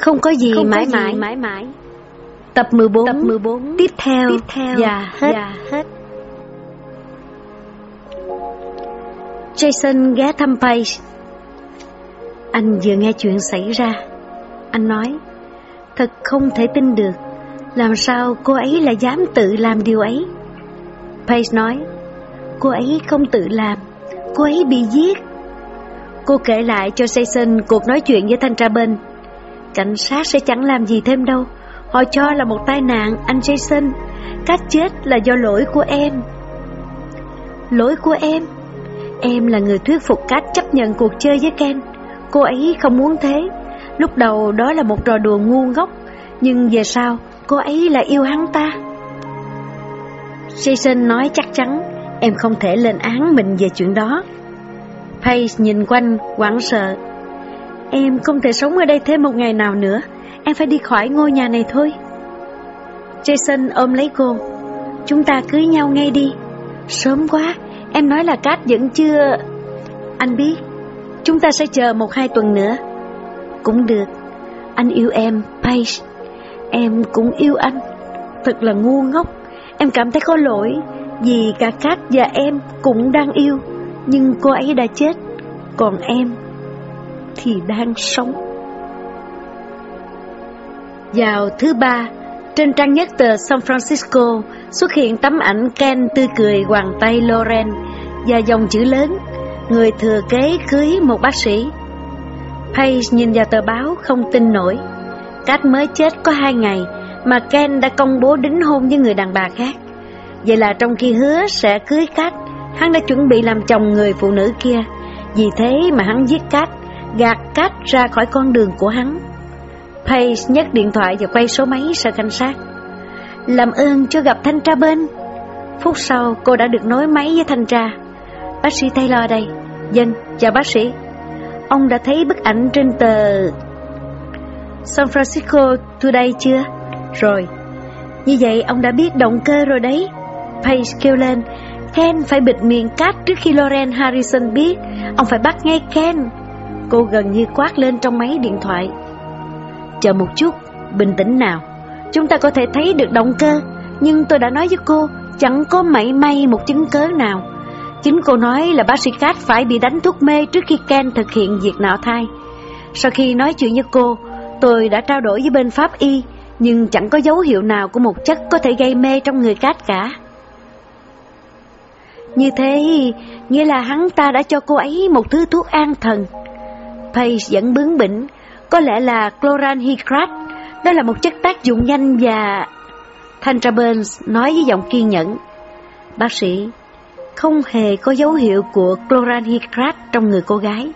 Không có gì Không có mãi gì mãi. mãi mãi. Tập 14 Tập 14 Tiếp theo. Tiếp theo. Và hết Và hết. Jason ghé thăm Paige. Anh vừa nghe chuyện xảy ra. Anh nói Thật không thể tin được Làm sao cô ấy lại dám tự làm điều ấy? Paige nói Cô ấy không tự làm Cô ấy bị giết. Cô kể lại cho Jason cuộc nói chuyện với thanh tra bên Cảnh sát sẽ chẳng làm gì thêm đâu. Họ cho là một tai nạn, anh Jason. Cách chết là do lỗi của em. Lỗi của em? Em là người thuyết phục Cát chấp nhận cuộc chơi với Ken. Cô ấy không muốn thế. Lúc đầu đó là một trò đùa ngu ngốc, Nhưng về sau, cô ấy lại yêu hắn ta. Jason nói chắc chắn, Em không thể lên án mình về chuyện đó. Paige nhìn quanh quảng sợ. Em không thể sống ở đây thêm một ngày nào nữa. Em phải đi khỏi ngôi nhà này thôi. Jason ôm lấy cô. Chúng ta cưới nhau ngay đi. Sớm quá. Em nói là Cát vẫn chưa Anh biết. Chúng ta sẽ chờ một hai tuần nữa. Cũng được. Anh yêu em, Paige. Em cũng yêu anh. Thật là ngu ngốc. Em cảm thấy có lỗi Vì cả Cát và em cũng đang yêu. Nhưng cô ấy đã chết. Còn em thì đang sống. Vào thứ ba, Trên trang nhất tờ San Francisco Xuất hiện tấm ảnh Ken tươi cười hoàng tay Loren Và dòng chữ lớn, Người thừa kế cưới một bác sĩ. Paige nhìn vào tờ báo không tin nổi. Cát mới chết có hai ngày Mà Ken đã công bố đính hôn với người đàn bà khác. Vậy là trong khi hứa sẽ cưới Cát Hắn đã chuẩn bị làm chồng người phụ nữ kia. Vì thế mà hắn giết Cát Gạt Cát ra khỏi con đường của hắn. Paige nhấc điện thoại và quay số máy sở cảnh sát. Làm ơn cho gặp thanh tra bên. Phút sau cô đã được nối máy với thanh tra. Bác sĩ Taylor đây. Dân, chào bác sĩ. Ông đã thấy bức ảnh trên tờ San Francisco Today chưa? Rồi. Như vậy ông đã biết động cơ rồi đấy. Paige kêu lên. Ken phải bịt miệng cát trước khi Lauren Harrison biết. Ông phải bắt ngay Ken. Cô gần như quát lên trong máy điện thoại Chờ một chút, bình tĩnh nào Chúng ta có thể thấy được động cơ Nhưng tôi đã nói với cô Chẳng có mảy may một chứng cớ nào Chính cô nói là bác sĩ Cát phải bị đánh thuốc mê trước khi Ken thực hiện việc nạo thai. Sau khi nói chuyện với cô, tôi đã trao đổi với bên pháp y, nhưng chẳng có dấu hiệu nào của một chất có thể gây mê trong người Cát cả. Như thế, nghĩa là hắn ta đã cho cô ấy một thứ thuốc an thần. Page vẫn bướng bỉnh, có lẽ là chloranhydrate, đó là một chất tác dụng nhanh và... Thanh Burns nói với giọng kiên nhẫn. Bác sĩ, không hề có dấu hiệu của chloranhydrate trong người cô gái.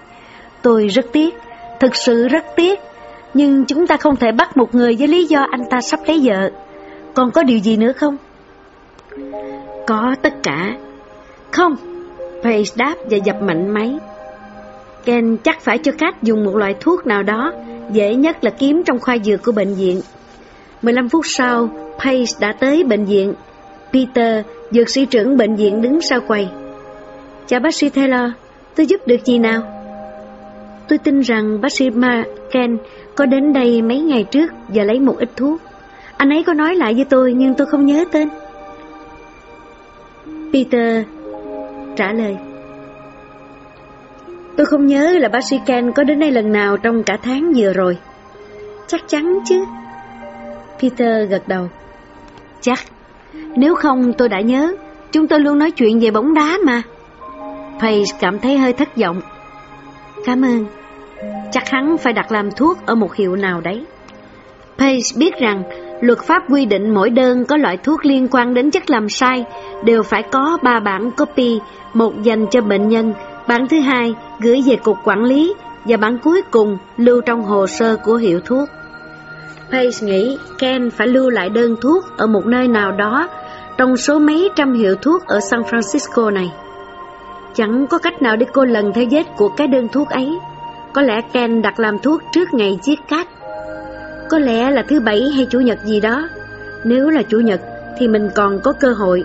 Tôi rất tiếc, thực sự rất tiếc, nhưng chúng ta không thể bắt một người với lý do anh ta sắp lấy vợ. Còn có điều gì nữa không? Có tất cả. Không, Paige đáp và dập mạnh máy. Ken chắc phải cho Kat dùng một loại thuốc nào đó, dễ nhất là kiếm trong khoa dược của bệnh viện. 15 phút sau, Pace đã tới bệnh viện. Peter, dược sĩ trưởng bệnh viện đứng sau quầy. Chào bác sĩ Taylor, tôi giúp được gì nào? Tôi tin rằng bác sĩ Ken có đến đây mấy ngày trước và lấy một ít thuốc. Anh ấy có nói lại với tôi nhưng tôi không nhớ tên. Peter trả lời. Tôi không nhớ là bác sĩ Ken có đến đây lần nào trong cả tháng vừa rồi. Chắc chắn chứ. Peter gật đầu. Chắc. Nếu không tôi đã nhớ, chúng tôi luôn nói chuyện về bóng đá mà. Paige cảm thấy hơi thất vọng. Cảm ơn. Chắc hắn phải đặt làm thuốc ở một hiệu nào đấy. Paige biết rằng luật pháp quy định mỗi đơn có loại thuốc liên quan đến chất làm sai đều phải có ba bản copy, một dành cho bệnh nhân, bản thứ hai, gửi về cục quản lý và bản cuối cùng lưu trong hồ sơ của hiệu thuốc. Page nghĩ Ken phải lưu lại đơn thuốc ở một nơi nào đó trong số mấy trăm hiệu thuốc ở San Francisco này. Chẳng có cách nào để cô lần theo vết của cái đơn thuốc ấy. Có lẽ Ken đặt làm thuốc trước ngày giết cát. Có lẽ là thứ bảy hay chủ nhật gì đó. Nếu là chủ nhật thì mình còn có cơ hội.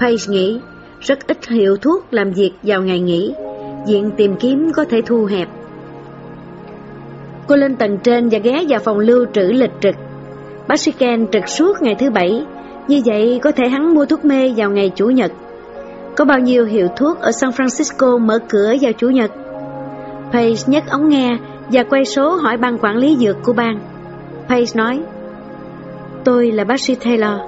Page nghĩ rất ít hiệu thuốc làm việc vào ngày nghỉ. Diện tìm kiếm có thể thu hẹp. Cô lên tầng trên và ghé vào phòng lưu trữ lịch trực. Bác sĩ Ken trực suốt ngày thứ bảy, như vậy có thể hắn mua thuốc mê vào ngày Chủ nhật. Có bao nhiêu hiệu thuốc ở San Francisco mở cửa vào Chủ nhật? Page nhấc ống nghe và quay số hỏi ban quản lý dược của bang. Page nói, Tôi là bác sĩ Taylor.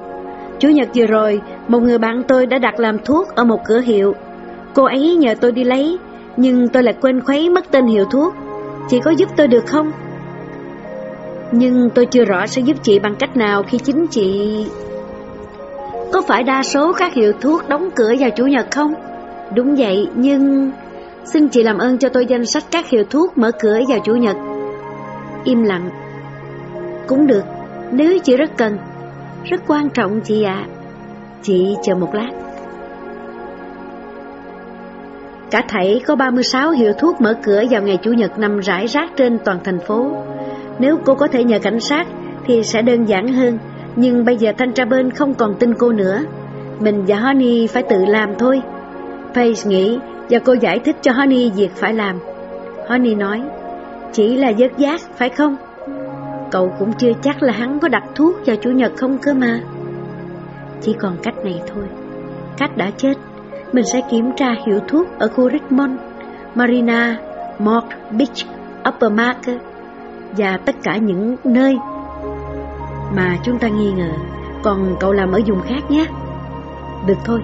Chủ nhật vừa rồi, một người bạn tôi đã đặt làm thuốc ở một cửa hiệu. Cô ấy nhờ tôi đi lấy, nhưng tôi lại quên khuấy mất tên hiệu thuốc. Chị có giúp tôi được không? Nhưng tôi chưa rõ sẽ giúp chị bằng cách nào khi chính chị... Có phải đa số các hiệu thuốc đóng cửa vào Chủ nhật không? Đúng vậy, nhưng... Xin chị làm ơn cho tôi danh sách các hiệu thuốc mở cửa vào Chủ nhật. Im lặng. Cũng được, nếu chị rất cần. Rất quan trọng chị ạ. Chị chờ một lát. Cả thảy có 36 hiệu thuốc mở cửa vào ngày Chủ nhật nằm rải rác trên toàn thành phố. Nếu cô có thể nhờ cảnh sát thì sẽ đơn giản hơn, nhưng bây giờ thanh tra bên không còn tin cô nữa. Mình và Honey phải tự làm thôi. Paige nghĩ và cô giải thích cho Honey việc phải làm. Honey nói, chỉ là dớt giác, phải không? Cậu cũng chưa chắc là hắn có đặt thuốc vào Chủ nhật không cơ mà. Chỉ còn cách này thôi. Cách đã chết mình sẽ kiểm tra hiệu thuốc ở khu Richmond, Marina, Mort Beach, Upper Market và tất cả những nơi mà chúng ta nghi ngờ. Còn cậu làm ở vùng khác nhé. Được thôi.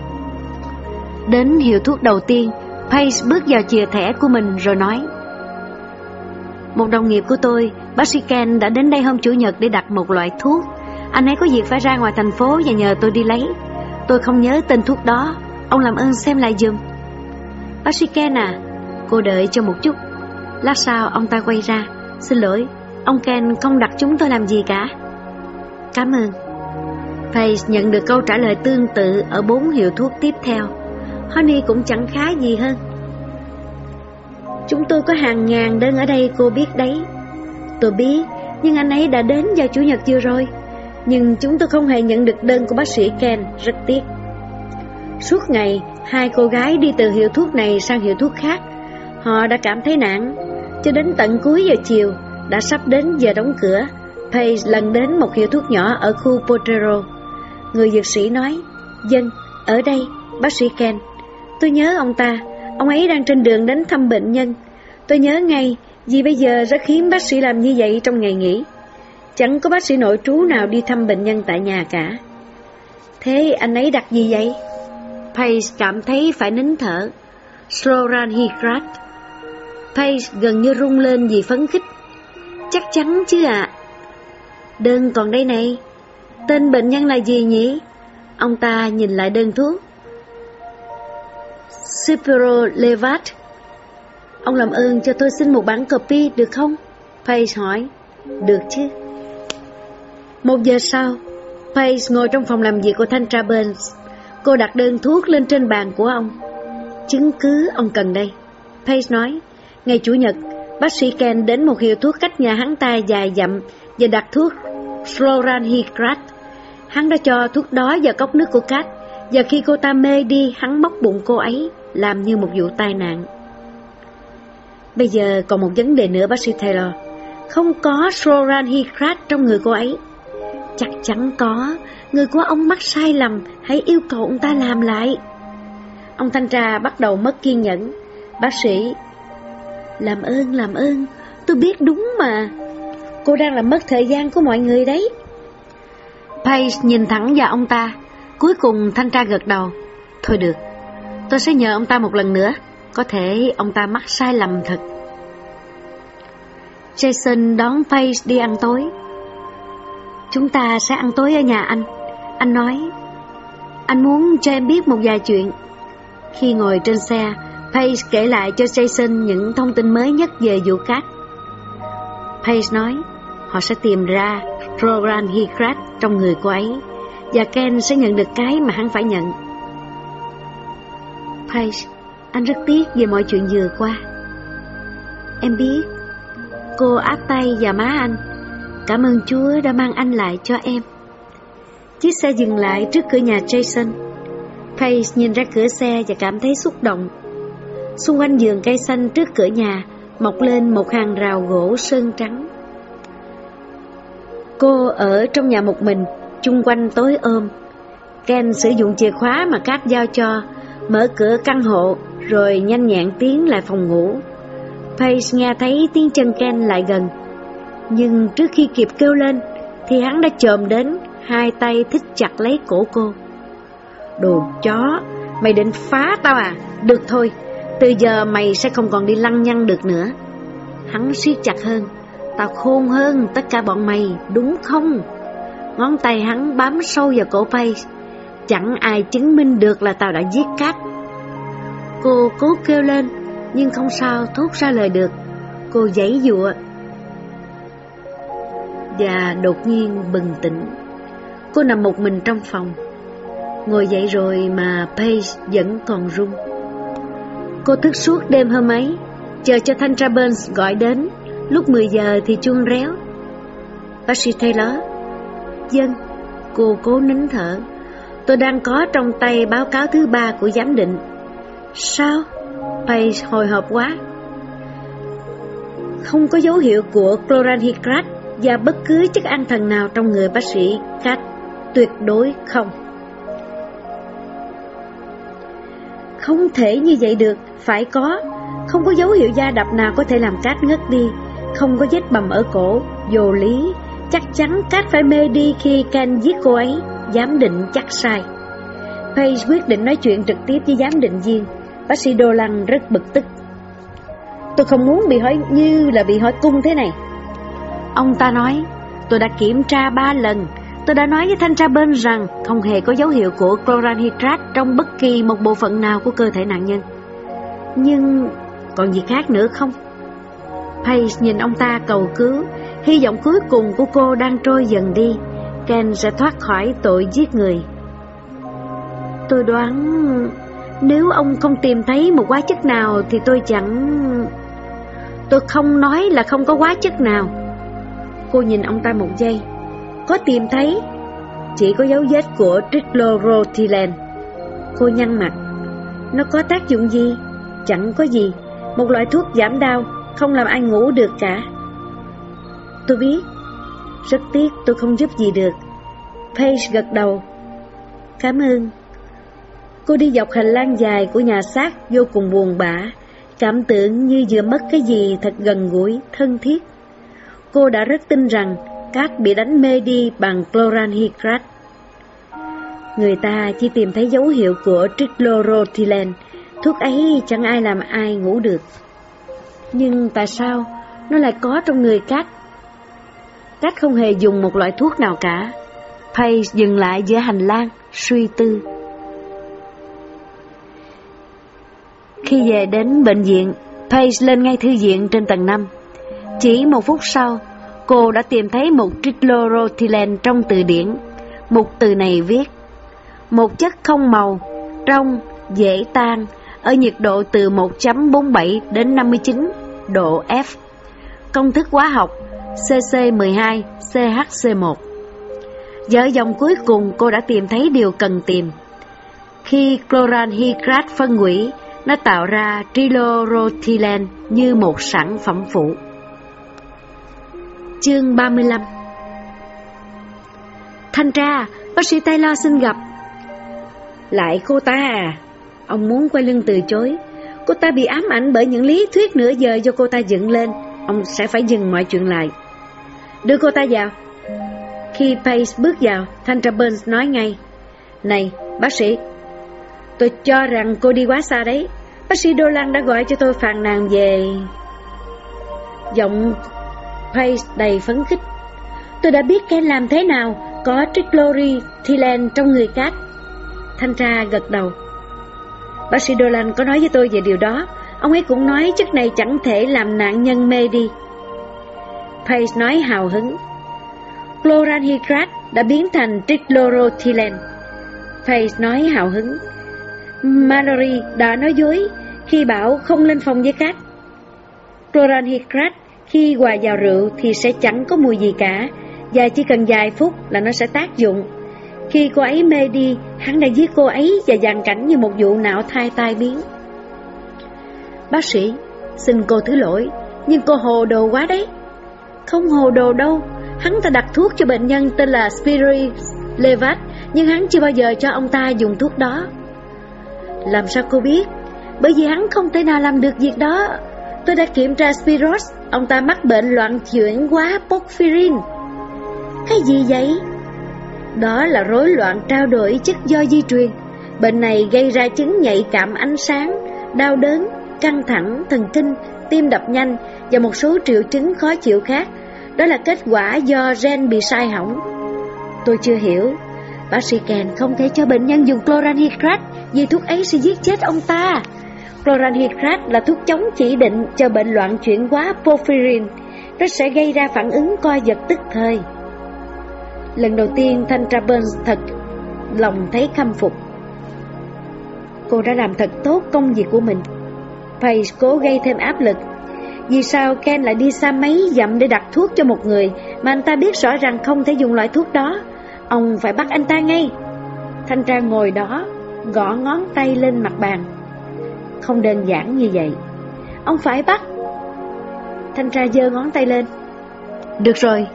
Đến hiệu thuốc đầu tiên, Pace bước vào chìa thẻ của mình rồi nói Một đồng nghiệp của tôi, bác sĩ Ken đã đến đây hôm Chủ nhật để đặt một loại thuốc anh ấy có việc phải ra ngoài thành phố và nhờ tôi đi lấy. Tôi không nhớ tên thuốc đó. Ông làm ơn xem lại giùm. Bác sĩ Ken à Cô đợi cho một chút. Lát sau ông ta quay ra. Xin lỗi, Ông Ken không đặt chúng tôi làm gì cả. Cảm ơn. Paige nhận được câu trả lời tương tự Ở bốn hiệu thuốc tiếp theo. Honey cũng chẳng khá gì hơn. Chúng tôi có hàng ngàn đơn ở đây, cô biết đấy. Tôi biết, Nhưng anh ấy đã đến vào Chủ nhật chưa rồi. Nhưng chúng tôi không hề nhận được đơn của bác sĩ Ken Rất tiếc Suốt ngày, hai cô gái đi từ hiệu thuốc này sang hiệu thuốc khác. Họ đã cảm thấy nản. Cho đến tận cuối giờ chiều, đã sắp đến giờ đóng cửa, Page lần đến một hiệu thuốc nhỏ ở khu Potrero. Người dược sĩ nói, Dân, ở đây, bác sĩ Ken. Tôi nhớ ông ta, ông ấy đang trên đường đến thăm bệnh nhân. Tôi nhớ ngay, vì bây giờ rất hiếm bác sĩ làm như vậy trong ngày nghỉ. Chẳng có bác sĩ nội trú nào đi thăm bệnh nhân tại nhà cả. Thế anh ấy đặt gì vậy? Pace cảm thấy phải nín thở. Sloran Hikrat. Pace gần như rung lên vì phấn khích. Chắc chắn chứ ạ. Đơn còn đây này. Tên bệnh nhân là gì nhỉ? Ông ta nhìn lại đơn thuốc. Cipro Levat. Ông làm ơn cho tôi xin một bản copy, được không? Pace hỏi. Được chứ. Một giờ sau, Pace ngồi trong phòng làm việc của thanh tra Burns. Cô đặt đơn thuốc lên trên bàn của ông. Chứng cứ ông cần đây. Pace nói, ngày Chủ nhật, bác sĩ Ken đến một hiệu thuốc cách nhà hắn ta dài dặm và đặt thuốc Floranhigrat. Hắn đã cho thuốc đó vào cốc nước của Kat và khi cô ta mê đi, hắn móc bụng cô ấy, làm như một vụ tai nạn. Bây giờ còn một vấn đề nữa bác sĩ Taylor. Không có Floranhigrat trong người cô ấy. Chắc chắn có, người của ông mắc sai lầm, hãy yêu cầu ông ta làm lại. Ông thanh tra bắt đầu mất kiên nhẫn. Bác sĩ, làm ơn, làm ơn, tôi biết đúng mà. Cô đang làm mất thời gian của mọi người đấy. Paige nhìn thẳng vào ông ta, cuối cùng thanh tra gật đầu. Thôi được, tôi sẽ nhờ ông ta một lần nữa, có thể ông ta mắc sai lầm thật. Jason đón Paige đi ăn tối. Chúng ta sẽ ăn tối ở nhà anh. Anh nói, anh muốn cho em biết một vài chuyện. Khi ngồi trên xe, Paige kể lại cho Jason những thông tin mới nhất về vụ cát. Paige nói, họ sẽ tìm ra Roran Hikrat trong người cô ấy, và Ken sẽ nhận được cái mà hắn phải nhận. Paige, anh rất tiếc về mọi chuyện vừa qua. Em biết, cô áp tay và má anh. Cảm ơn Chúa đã mang anh lại cho em. Chiếc xe dừng lại trước cửa nhà Jason. Paige nhìn ra cửa xe và cảm thấy xúc động. Xung quanh vườn cây xanh trước cửa nhà, mọc lên một hàng rào gỗ sơn trắng. Cô ở trong nhà một mình, chung quanh tối ôm. Ken sử dụng chìa khóa mà Cát giao cho, mở cửa căn hộ rồi nhanh nhẹn tiến lại phòng ngủ. Paige nghe thấy tiếng chân Ken lại gần, nhưng trước khi kịp kêu lên thì hắn đã chồm đến, hai tay thích chặt lấy cổ cô. Đồ chó, mày định phá tao à? Được thôi, từ giờ mày sẽ không còn đi lăng nhăng được nữa. Hắn siết chặt hơn, tao khôn hơn tất cả bọn mày, đúng không? Ngón tay hắn bám sâu vào cổ Paige, chẳng ai chứng minh được là tao đã giết Cát. Cô cố kêu lên, nhưng không sao thốt ra lời được. Cô giãy dụa. Và đột nhiên bừng tỉnh. Cô nằm một mình trong phòng. Ngồi dậy rồi mà Paige vẫn còn run. Cô thức suốt đêm hôm ấy, chờ cho thanh tra Burns gọi đến. Lúc 10 giờ thì chuông réo. Bác sĩ Taylor. Dân, cô cố nín thở. Tôi đang có trong tay báo cáo thứ ba của giám định. Sao? Paige hồi hộp quá. Không có dấu hiệu của chloranhydrat và bất cứ chất an thần nào trong người bác sĩ khác Tuyệt đối không. Không thể như vậy được, phải có. Không có dấu hiệu da đập nào có thể làm Cát ngất đi. Không có vết bầm ở cổ, vô lý. Chắc chắn Cát phải mê đi khi Ken giết cô ấy. Giám định chắc sai. Paige quyết định nói chuyện trực tiếp với giám định viên. Bác sĩ Đô Lăng rất bực tức. Tôi không muốn bị hỏi như là bị hỏi cung thế này. Ông ta nói, tôi đã kiểm tra ba lần. Tôi đã nói với thanh tra bên rằng không hề có dấu hiệu của chloranhydrat trong bất kỳ một bộ phận nào của cơ thể nạn nhân. Nhưng còn gì khác nữa không? Pace nhìn ông ta cầu cứu, hy vọng cuối cùng của cô đang trôi dần đi. Ken sẽ thoát khỏi tội giết người. Tôi đoán nếu ông không tìm thấy một hóa chất nào thì tôi chẳng... Tôi không nói là không có hóa chất nào. Cô nhìn ông ta một giây. Có tìm thấy, chỉ có dấu vết của trichloroethylene. Cô nhăn mặt. Nó có tác dụng gì? Chẳng có gì. Một loại thuốc giảm đau, không làm ai ngủ được cả. Tôi biết. Rất tiếc tôi không giúp gì được. Paige gật đầu. Cảm ơn. Cô đi dọc hành lang dài của nhà xác vô cùng buồn bã, cảm tưởng như vừa mất cái gì thật gần gũi, thân thiết. Cô đã rất tin rằng Cát bị đánh mê đi bằng chloranhydrat. Người ta chỉ tìm thấy dấu hiệu của trichloroethylene, thuốc ấy chẳng ai làm ai ngủ được. Nhưng tại sao nó lại có trong người Cát? Cát không hề dùng một loại thuốc nào cả. Pay dừng lại giữa hành lang, suy tư. Khi về đến bệnh viện, Page lên ngay thư viện trên tầng 5. Chỉ một phút sau, cô đã tìm thấy một trichloroethylene trong từ điển. Một từ này viết, một chất không màu, trong, dễ tan, ở nhiệt độ từ 1.47 đến 59 độ F. Công thức hóa học CC12 CHC1 Giờ dòng cuối cùng cô đã tìm thấy điều cần tìm. Khi chloranhydrat phân hủy, nó tạo ra triloroethylene như một sản phẩm phụ. Chương 35 Thanh tra, bác sĩ Taylor xin gặp. Lại cô ta à? Ông muốn quay lưng từ chối. Cô ta bị ám ảnh bởi những lý thuyết nửa giờ do cô ta dựng lên. Ông sẽ phải dừng mọi chuyện lại. Đưa cô ta vào. Khi Pace bước vào, Thanh tra Burns nói ngay. Này, bác sĩ, Tôi cho rằng cô đi quá xa đấy. Bác sĩ Đô lan đã gọi cho tôi phàn nàn về... Giọng Pace đầy phấn khích. Tôi đã biết Ken làm thế nào, có trichloroethylene trong người cát. Thanh tra gật đầu. Bác sĩ Dolan có nói với tôi về điều đó. Ông ấy cũng nói chất này chẳng thể làm nạn nhân mê đi. Pace nói hào hứng. Chloranhydrat đã biến thành trichloroethylene. Pace nói hào hứng. Mallory đã nói dối khi bảo không lên phòng với cát. Chloranhydrat khi hòa vào rượu thì sẽ chẳng có mùi gì cả và chỉ cần vài phút là nó sẽ tác dụng. Khi cô ấy mê đi, hắn đã giết cô ấy và dàn cảnh như một vụ não thai tai biến. Bác sĩ, xin cô thứ lỗi, Nhưng cô hồ đồ quá đấy. Không hồ đồ đâu, hắn ta đặt thuốc cho bệnh nhân tên là Spiris Levat, nhưng hắn chưa bao giờ cho ông ta dùng thuốc đó. Làm sao cô biết? Bởi vì hắn không thể nào làm được việc đó. Tôi đã kiểm tra Spiros, ông ta mắc bệnh loạn chuyển quá porphyrin. Cái gì vậy? Đó là rối loạn trao đổi chất do di truyền. Bệnh này gây ra chứng nhạy cảm ánh sáng, đau đớn, căng thẳng, thần kinh, tim đập nhanh và một số triệu chứng khó chịu khác. Đó là kết quả do gen bị sai hỏng. Tôi chưa hiểu. Bác sĩ Ken không thể cho bệnh nhân dùng chloranhydrat vì thuốc ấy sẽ giết chết ông ta. Chloranhydrat là thuốc chống chỉ định cho bệnh loạn chuyển hóa porphyrin. Nó sẽ gây ra phản ứng co giật tức thời. Lần đầu tiên Thanh Tra Burns thật lòng thấy khâm phục. Cô đã làm thật tốt công việc của mình. Paige cố gây thêm áp lực. Vì sao Ken lại đi xa mấy dặm để đặt thuốc cho một người mà anh ta biết rõ ràng không thể dùng loại thuốc đó? Ông phải bắt anh ta ngay. Thanh tra ngồi đó, gõ ngón tay lên mặt bàn. Không đơn giản như vậy. Ông phải bắt. Thanh tra giơ ngón tay lên. Được rồi,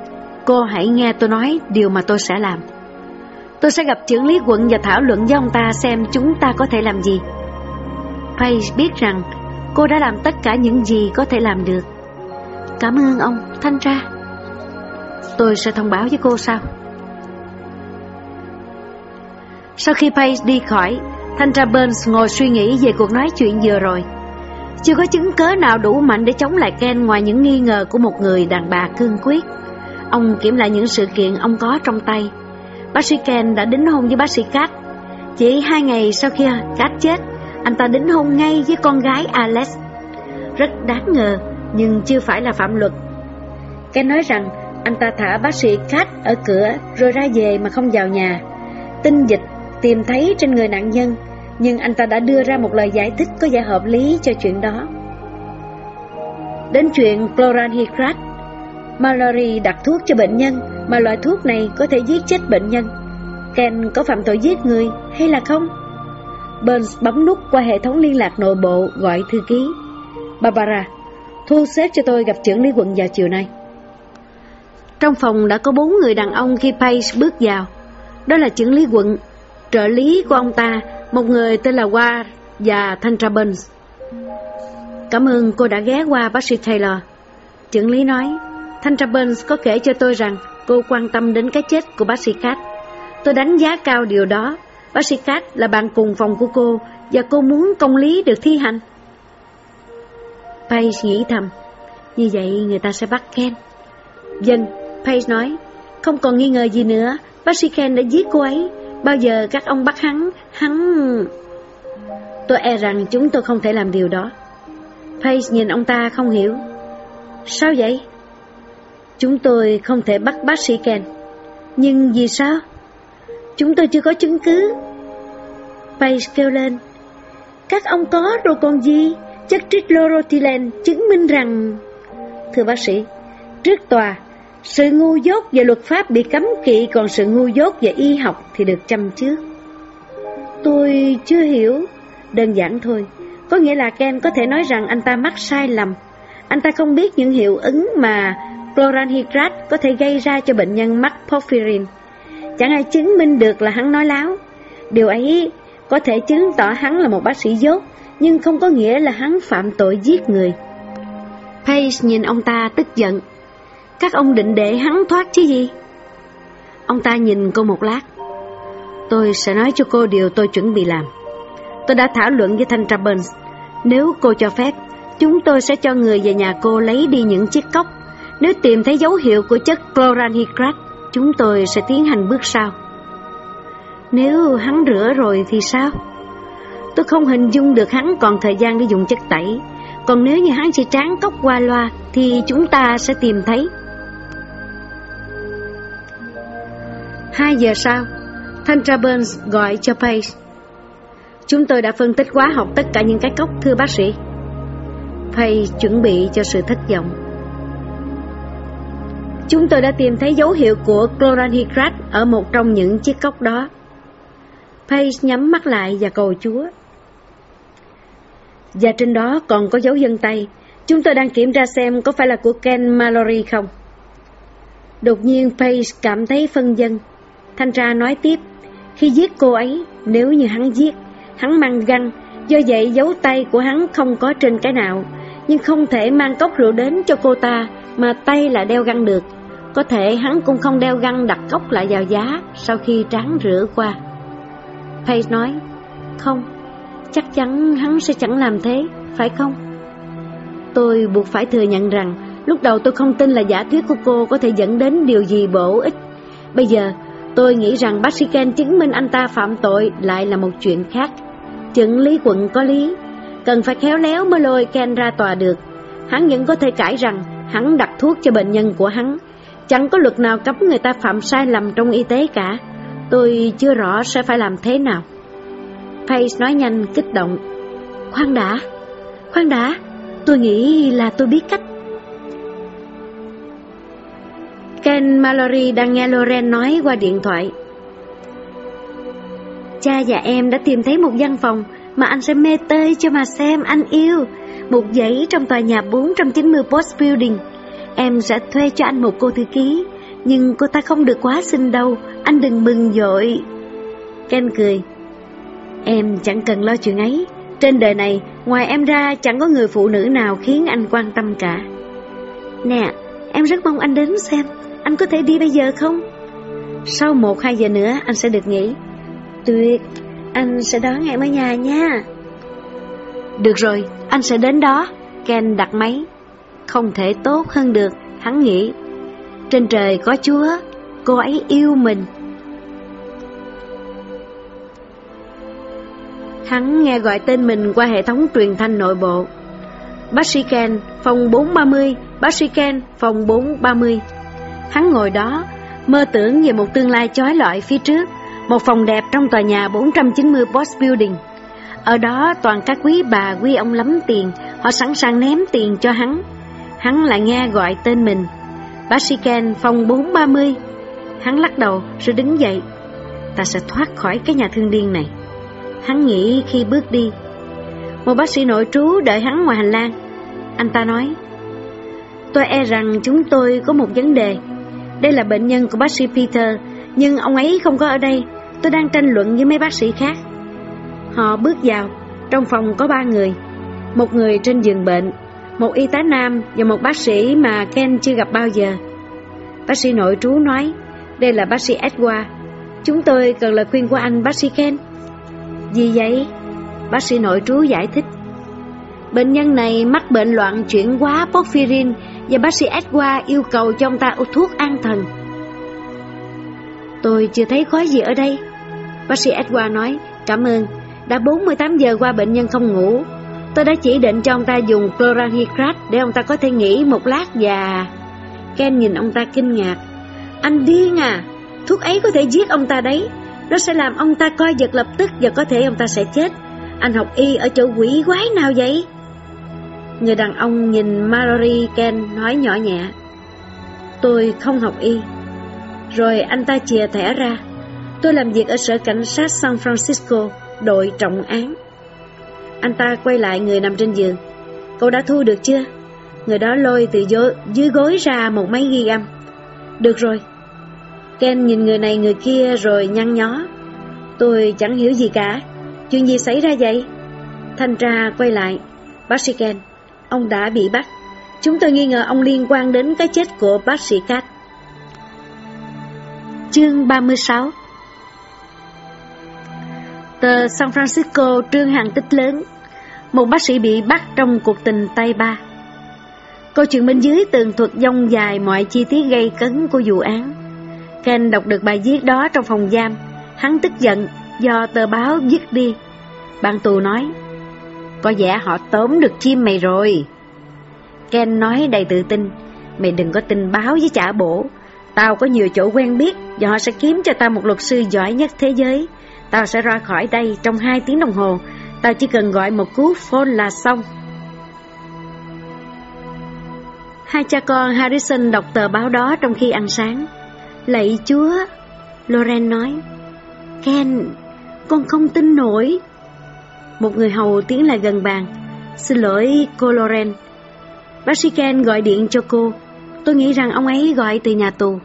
cô hãy nghe tôi nói điều mà tôi sẽ làm. Tôi sẽ gặp trưởng lý quận và thảo luận với ông ta xem chúng ta có thể làm gì. Paige biết rằng cô đã làm tất cả những gì có thể làm được. Cảm ơn ông, thanh tra. Tôi sẽ thông báo với cô sau. Sau khi Paige đi khỏi, thanh tra Burns ngồi suy nghĩ về cuộc nói chuyện vừa rồi. Chưa có chứng cớ nào đủ mạnh để chống lại Ken ngoài những nghi ngờ của một người đàn bà cương quyết. Ông kiểm lại những sự kiện ông có trong tay. Bác sĩ Ken đã đính hôn với bác sĩ Kat. Chỉ hai ngày sau khi Kat chết, anh ta đính hôn ngay với con gái Alex. Rất đáng ngờ, nhưng chưa phải là phạm luật. Ken nói rằng anh ta thả bác sĩ Kat ở cửa rồi ra về mà không vào nhà. Tinh dịch tìm thấy trên người nạn nhân, nhưng anh ta đã đưa ra một lời giải thích có vẻ hợp lý cho chuyện đó. Đến chuyện chloranhydrat, Mallory đặt thuốc cho bệnh nhân, mà loại thuốc này có thể giết chết bệnh nhân. Ken có phạm tội giết người hay là không? Burns bấm nút qua hệ thống liên lạc nội bộ gọi thư ký. Barbara, thu xếp cho tôi gặp trưởng lý quận vào chiều nay. Trong phòng đã có bốn người đàn ông khi Page bước vào. Đó là trưởng lý quận, trợ lý của ông ta, một người tên là War và thanh tra Burns. Cảm ơn cô đã ghé qua bác sĩ Taylor. Trưởng lý nói, thanh tra Burns có kể cho tôi rằng cô quan tâm đến cái chết của bác sĩ Kat. Tôi đánh giá cao điều đó. Bác sĩ Kat là bạn cùng phòng của cô và cô muốn công lý được thi hành. Paige nghĩ thầm, như vậy người ta sẽ bắt Ken. Dân, Paige nói, không còn nghi ngờ gì nữa, bác sĩ Ken đã giết cô ấy. Bao giờ các ông bắt hắn, hắn... Tôi e rằng chúng tôi không thể làm điều đó. Pace nhìn ông ta không hiểu. Sao vậy? Chúng tôi không thể bắt bác sĩ Ken. Nhưng vì sao? Chúng tôi chưa có chứng cứ. Pace kêu lên. Các ông có rồi còn gì? Chất trichloroethylene chứng minh rằng... Thưa bác sĩ, trước tòa, sự ngu dốt và luật pháp bị cấm kỵ, còn sự ngu dốt và y học thì được chăm trước. Tôi chưa hiểu. Đơn giản thôi. Có nghĩa là Ken có thể nói rằng anh ta mắc sai lầm. Anh ta không biết những hiệu ứng mà chloranhydrat có thể gây ra cho bệnh nhân mắc porphyrin. Chẳng ai chứng minh được là hắn nói láo. Điều ấy có thể chứng tỏ hắn là một bác sĩ dốt, nhưng không có nghĩa là hắn phạm tội giết người. Pace nhìn ông ta tức giận. Các ông định để hắn thoát chứ gì? Ông ta nhìn cô một lát. Tôi sẽ nói cho cô điều tôi chuẩn bị làm. Tôi đã thảo luận với thanh tra Burns. Nếu cô cho phép, chúng tôi sẽ cho người về nhà cô lấy đi những chiếc cốc. Nếu tìm thấy dấu hiệu của chất chloranhydrat, chúng tôi sẽ tiến hành bước sau. Nếu hắn rửa rồi thì sao? Tôi không hình dung được hắn còn thời gian để dùng chất tẩy. Còn nếu như hắn chỉ tráng cốc qua loa thì chúng ta sẽ tìm thấy. Hai giờ sau, thanh tra Burns gọi cho Page. Chúng tôi đã phân tích quá học tất cả những cái cốc thưa bác sĩ. Page chuẩn bị cho sự thất vọng. Chúng tôi đã tìm thấy dấu hiệu của chloranhydrat ở một trong những chiếc cốc đó. Page nhắm mắt lại và cầu Chúa. Và trên đó còn có dấu dân tay, Chúng tôi đang kiểm tra xem có phải là của Ken Mallory không. Đột nhiên Paige cảm thấy phân dân. Thanh tra nói tiếp, khi giết cô ấy, nếu như hắn giết, hắn mang găng, do vậy dấu tay của hắn không có trên cái nào, nhưng không thể mang cốc rượu đến cho cô ta mà tay là đeo găng được. Có thể hắn cũng không đeo găng đặt cốc lại vào giá sau khi tráng rửa qua. Pace nói, không, chắc chắn hắn sẽ chẳng làm thế, phải không? Tôi buộc phải thừa nhận rằng lúc đầu tôi không tin là giả thuyết của cô có thể dẫn đến điều gì bổ ích. Bây giờ, tôi nghĩ rằng bác sĩ Ken chứng minh anh ta phạm tội lại là một chuyện khác. chứng lý quận có lý, cần phải khéo léo mới lôi Ken ra tòa được. Hắn vẫn có thể cãi rằng hắn đặt thuốc cho bệnh nhân của hắn. Chẳng có luật nào cấm người ta phạm sai lầm trong y tế cả. Tôi chưa rõ sẽ phải làm thế nào. Pace nói nhanh, kích động. Khoan đã, khoan đã, tôi nghĩ là tôi biết cách. Ken Mallory đang nghe Loren nói qua điện thoại. Cha và em đã tìm thấy một văn phòng mà anh sẽ mê tê cho mà xem anh yêu. Một dãy trong tòa nhà 490 Post Building. Em sẽ thuê cho anh một cô thư ký, nhưng cô ta không được quá xinh đâu, anh đừng mừng dội. Ken cười. Em chẳng cần lo chuyện ấy. Trên đời này, ngoài em ra chẳng có người phụ nữ nào khiến anh quan tâm cả. Nè, em rất mong anh đến xem. Anh có thể đi bây giờ không? Sau một hai giờ nữa anh sẽ được nghỉ. Tuyệt, anh sẽ đón em ở nhà nha. Được rồi, anh sẽ đến đó. Ken đặt máy. Không thể tốt hơn được, hắn nghĩ. Trên trời có Chúa, cô ấy yêu mình. Hắn nghe gọi tên mình qua hệ thống truyền thanh nội bộ. Bác sĩ Ken, phòng 430, bác sĩ Ken, phòng 430. Hắn ngồi đó, mơ tưởng về một tương lai chói lọi phía trước, một phòng đẹp trong tòa nhà 490 Post Building. Ở đó toàn các quý bà quý ông lắm tiền, họ sẵn sàng ném tiền cho hắn. Hắn lại nghe gọi tên mình. Bác sĩ Ken, phòng 430. Hắn lắc đầu rồi đứng dậy. Ta sẽ thoát khỏi cái nhà thương điên này. Hắn nghĩ khi bước đi. Một bác sĩ nội trú đợi hắn ngoài hành lang. Anh ta nói, Tôi e rằng chúng tôi có một vấn đề. Đây là bệnh nhân của bác sĩ Peter, nhưng ông ấy không có ở đây. Tôi đang tranh luận với mấy bác sĩ khác. Họ bước vào, trong phòng có ba người. Một người trên giường bệnh, một y tá nam và một bác sĩ mà Ken chưa gặp bao giờ. Bác sĩ nội trú nói, đây là bác sĩ Edward. Chúng tôi cần lời khuyên của anh bác sĩ Ken. Vì vậy, bác sĩ nội trú giải thích. Bệnh nhân này mắc bệnh loạn chuyển hóa porphyrin và bác sĩ Edward yêu cầu cho ông ta uống thuốc an thần. Tôi chưa thấy khó gì ở đây. Bác sĩ Edward nói, cảm ơn. Đã 48 giờ qua bệnh nhân không ngủ. Tôi đã chỉ định cho ông ta dùng chlorahydrat để ông ta có thể nghỉ một lát và... Ken nhìn ông ta kinh ngạc. Anh điên à, thuốc ấy có thể giết ông ta đấy. Nó sẽ làm ông ta coi giật lập tức và có thể ông ta sẽ chết. Anh học y ở chỗ quỷ quái nào vậy? Người đàn ông nhìn Mallory Ken nói nhỏ nhẹ. Tôi không học y. Rồi anh ta chìa thẻ ra. Tôi làm việc ở sở cảnh sát San Francisco, đội trọng án. Anh ta quay lại người nằm trên giường. Cậu đã thu được chưa? Người đó lôi từ dưới gối ra một máy ghi âm. Được rồi. Ken nhìn người này người kia rồi nhăn nhó. Tôi chẳng hiểu gì cả. Chuyện gì xảy ra vậy? Thanh tra quay lại. Bác sĩ Ken, ông đã bị bắt. Chúng tôi nghi ngờ ông liên quan đến cái chết của bác sĩ cát. Chương 36 Tờ San Francisco trương hàng tích lớn. Một bác sĩ bị bắt trong cuộc tình tay ba. Câu chuyện bên dưới tường thuật dông dài mọi chi tiết gây cấn của vụ án. Ken đọc được bài viết đó trong phòng giam. Hắn tức giận do tờ báo viết đi. Bạn tù nói có vẻ họ tóm được chim mày rồi. Ken nói đầy tự tin, Mày đừng có tin báo với trả bổ Tao có nhiều chỗ quen biết Và họ sẽ kiếm cho tao một luật sư giỏi nhất thế giới. Tao sẽ ra khỏi đây trong hai tiếng đồng hồ. Tao chỉ cần gọi một cú phone là xong. Hai cha con Harrison đọc tờ báo đó trong khi ăn sáng. Lạy chúa, Loren nói. Ken, Con không tin nổi. Một người hầu tiến lại gần bàn Xin lỗi cô Loren Bác sĩ Ken gọi điện cho cô. Tôi nghĩ rằng ông ấy gọi từ nhà tù.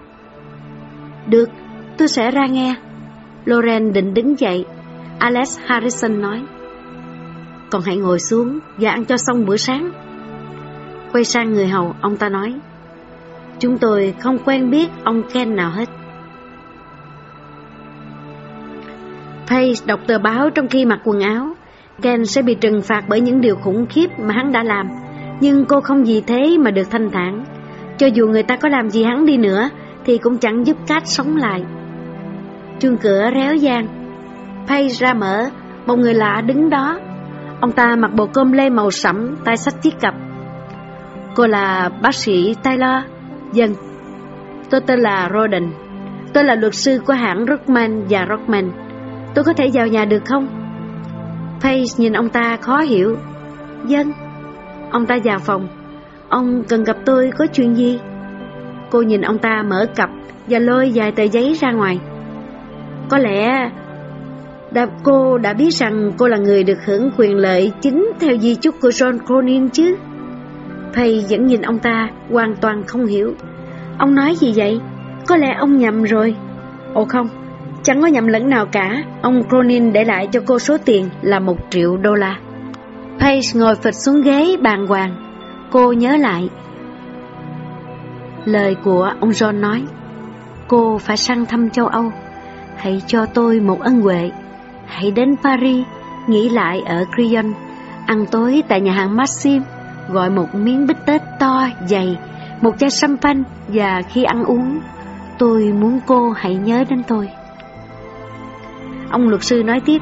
Được, tôi sẽ ra nghe. Loren định đứng dậy. Alex Harrison nói. Còn hãy ngồi xuống và ăn cho xong bữa sáng. Quay sang người hầu, ông ta nói. Chúng tôi không quen biết ông Ken nào hết. Pace đọc tờ báo trong khi mặc quần áo. Ken sẽ bị trừng phạt bởi những điều khủng khiếp mà hắn đã làm. Nhưng cô không vì thế mà được thanh thản. Cho dù người ta có làm gì hắn đi nữa, thì cũng chẳng giúp Kat sống lại. Chuông cửa réo gian. Pay ra mở, một người lạ đứng đó. Ông ta mặc bộ cơm lê màu sẫm, tay sách chiếc cặp. Cô là bác sĩ Taylor. Dân. Tôi tên là Roden. Tôi là luật sư của hãng Rockman và Rockman. Tôi có thể vào nhà được không? Pace nhìn ông ta khó hiểu. Dân. Ông ta vào phòng. Ông cần gặp tôi có chuyện gì? Cô nhìn ông ta mở cặp và lôi vài tờ giấy ra ngoài. Có lẽ đã, cô đã biết rằng cô là người được hưởng quyền lợi chính theo di chúc của John Cronin chứ? Pay vẫn nhìn ông ta, hoàn toàn không hiểu. Ông nói gì vậy? Có lẽ ông nhầm rồi. Ồ không, chẳng có nhầm lẫn nào cả. Ông Cronin để lại cho cô số tiền là một triệu đô la. Paige ngồi phịch xuống ghế bàn hoàng. Cô nhớ lại. Lời của ông John nói. Cô phải sang thăm châu Âu. Hãy cho tôi một ân huệ. Hãy đến Paris, nghỉ lại ở Crillon, ăn tối tại nhà hàng Maxim gọi một miếng bít tết to, dày, một chai champagne và khi ăn uống, tôi muốn cô hãy nhớ đến tôi. Ông luật sư nói tiếp,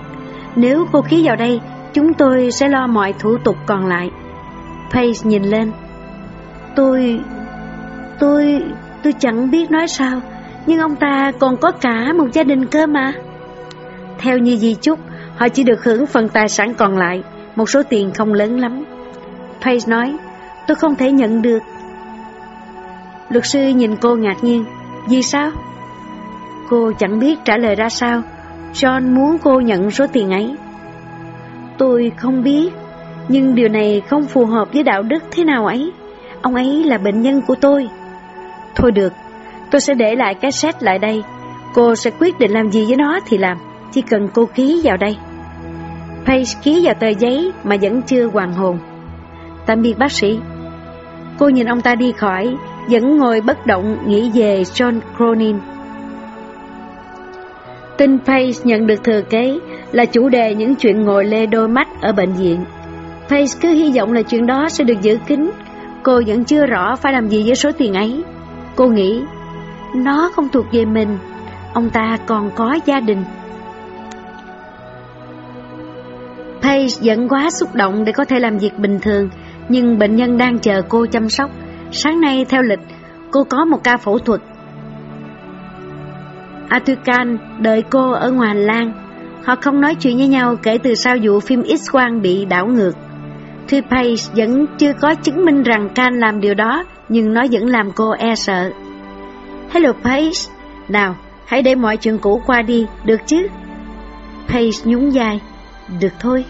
nếu cô ký vào đây, chúng tôi sẽ lo mọi thủ tục còn lại. Pace nhìn lên. Tôi... tôi... tôi chẳng biết nói sao, nhưng ông ta còn có cả một gia đình cơ mà. Theo như di chúc, họ chỉ được hưởng phần tài sản còn lại, một số tiền không lớn lắm. Pace nói, tôi không thể nhận được. Luật sư nhìn cô ngạc nhiên, vì sao? Cô chẳng biết trả lời ra sao, John muốn cô nhận số tiền ấy. Tôi không biết, nhưng điều này không phù hợp với đạo đức thế nào ấy. Ông ấy là bệnh nhân của tôi. Thôi được, tôi sẽ để lại cái xét lại đây. Cô sẽ quyết định làm gì với nó thì làm, chỉ cần cô ký vào đây. Paige ký vào tờ giấy mà vẫn chưa hoàn hồn. Tạm biệt bác sĩ. Cô nhìn ông ta đi khỏi, vẫn ngồi bất động nghĩ về John Cronin. Tin Pace nhận được thừa kế là chủ đề những chuyện ngồi lê đôi mắt ở bệnh viện. Pace cứ hy vọng là chuyện đó sẽ được giữ kín. Cô vẫn chưa rõ phải làm gì với số tiền ấy. Cô nghĩ, nó không thuộc về mình, ông ta còn có gia đình. Paige vẫn quá xúc động để có thể làm việc bình thường, nhưng bệnh nhân đang chờ cô chăm sóc. Sáng nay theo lịch, cô có một ca phẫu thuật. Atukan đợi cô ở ngoài hành lang. Họ không nói chuyện với nhau kể từ sau vụ phim X-quang bị đảo ngược. Thuy Pace vẫn chưa có chứng minh rằng Can làm điều đó, nhưng nó vẫn làm cô e sợ. Hello Pace, nào, hãy để mọi chuyện cũ qua đi, được chứ? Pace nhún vai, được thôi.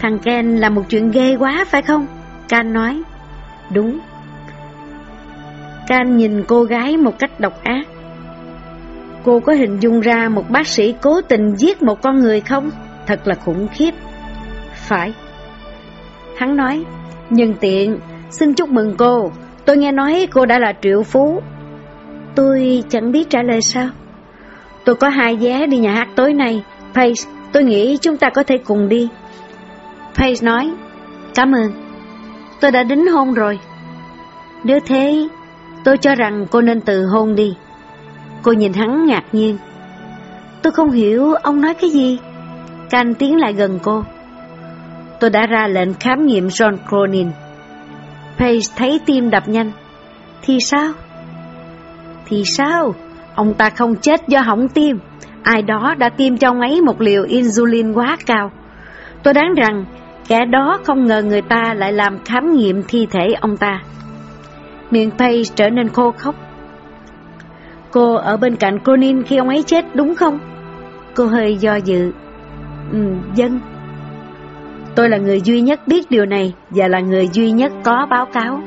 Thằng Ken là một chuyện ghê quá phải không? Can nói, đúng. Can nhìn cô gái một cách độc ác. Cô có hình dung ra một bác sĩ cố tình giết một con người không? Thật là khủng khiếp. Phải. Hắn nói, nhân tiện, xin chúc mừng cô. Tôi nghe nói cô đã là triệu phú. Tôi chẳng biết trả lời sao. Tôi có hai vé đi nhà hát tối nay. Pace, tôi nghĩ chúng ta có thể cùng đi. Pace nói, cảm ơn. Tôi đã đính hôn rồi. Nếu thế, tôi cho rằng cô nên từ hôn đi. Cô nhìn hắn ngạc nhiên. Tôi không hiểu ông nói cái gì. Can tiến lại gần cô. Tôi đã ra lệnh khám nghiệm John Cronin. Pace thấy tim đập nhanh. Thì sao? Thì sao? Ông ta không chết do hỏng tim. Ai đó đã tiêm cho ông ấy một liều insulin quá cao. Tôi đoán rằng kẻ đó không ngờ người ta lại làm khám nghiệm thi thể ông ta. Miệng Pace trở nên khô khóc. Cô ở bên cạnh Cronin khi ông ấy chết đúng không? Cô hơi do dự. Ừ, dân. Tôi là người duy nhất biết điều này và là người duy nhất có báo cáo.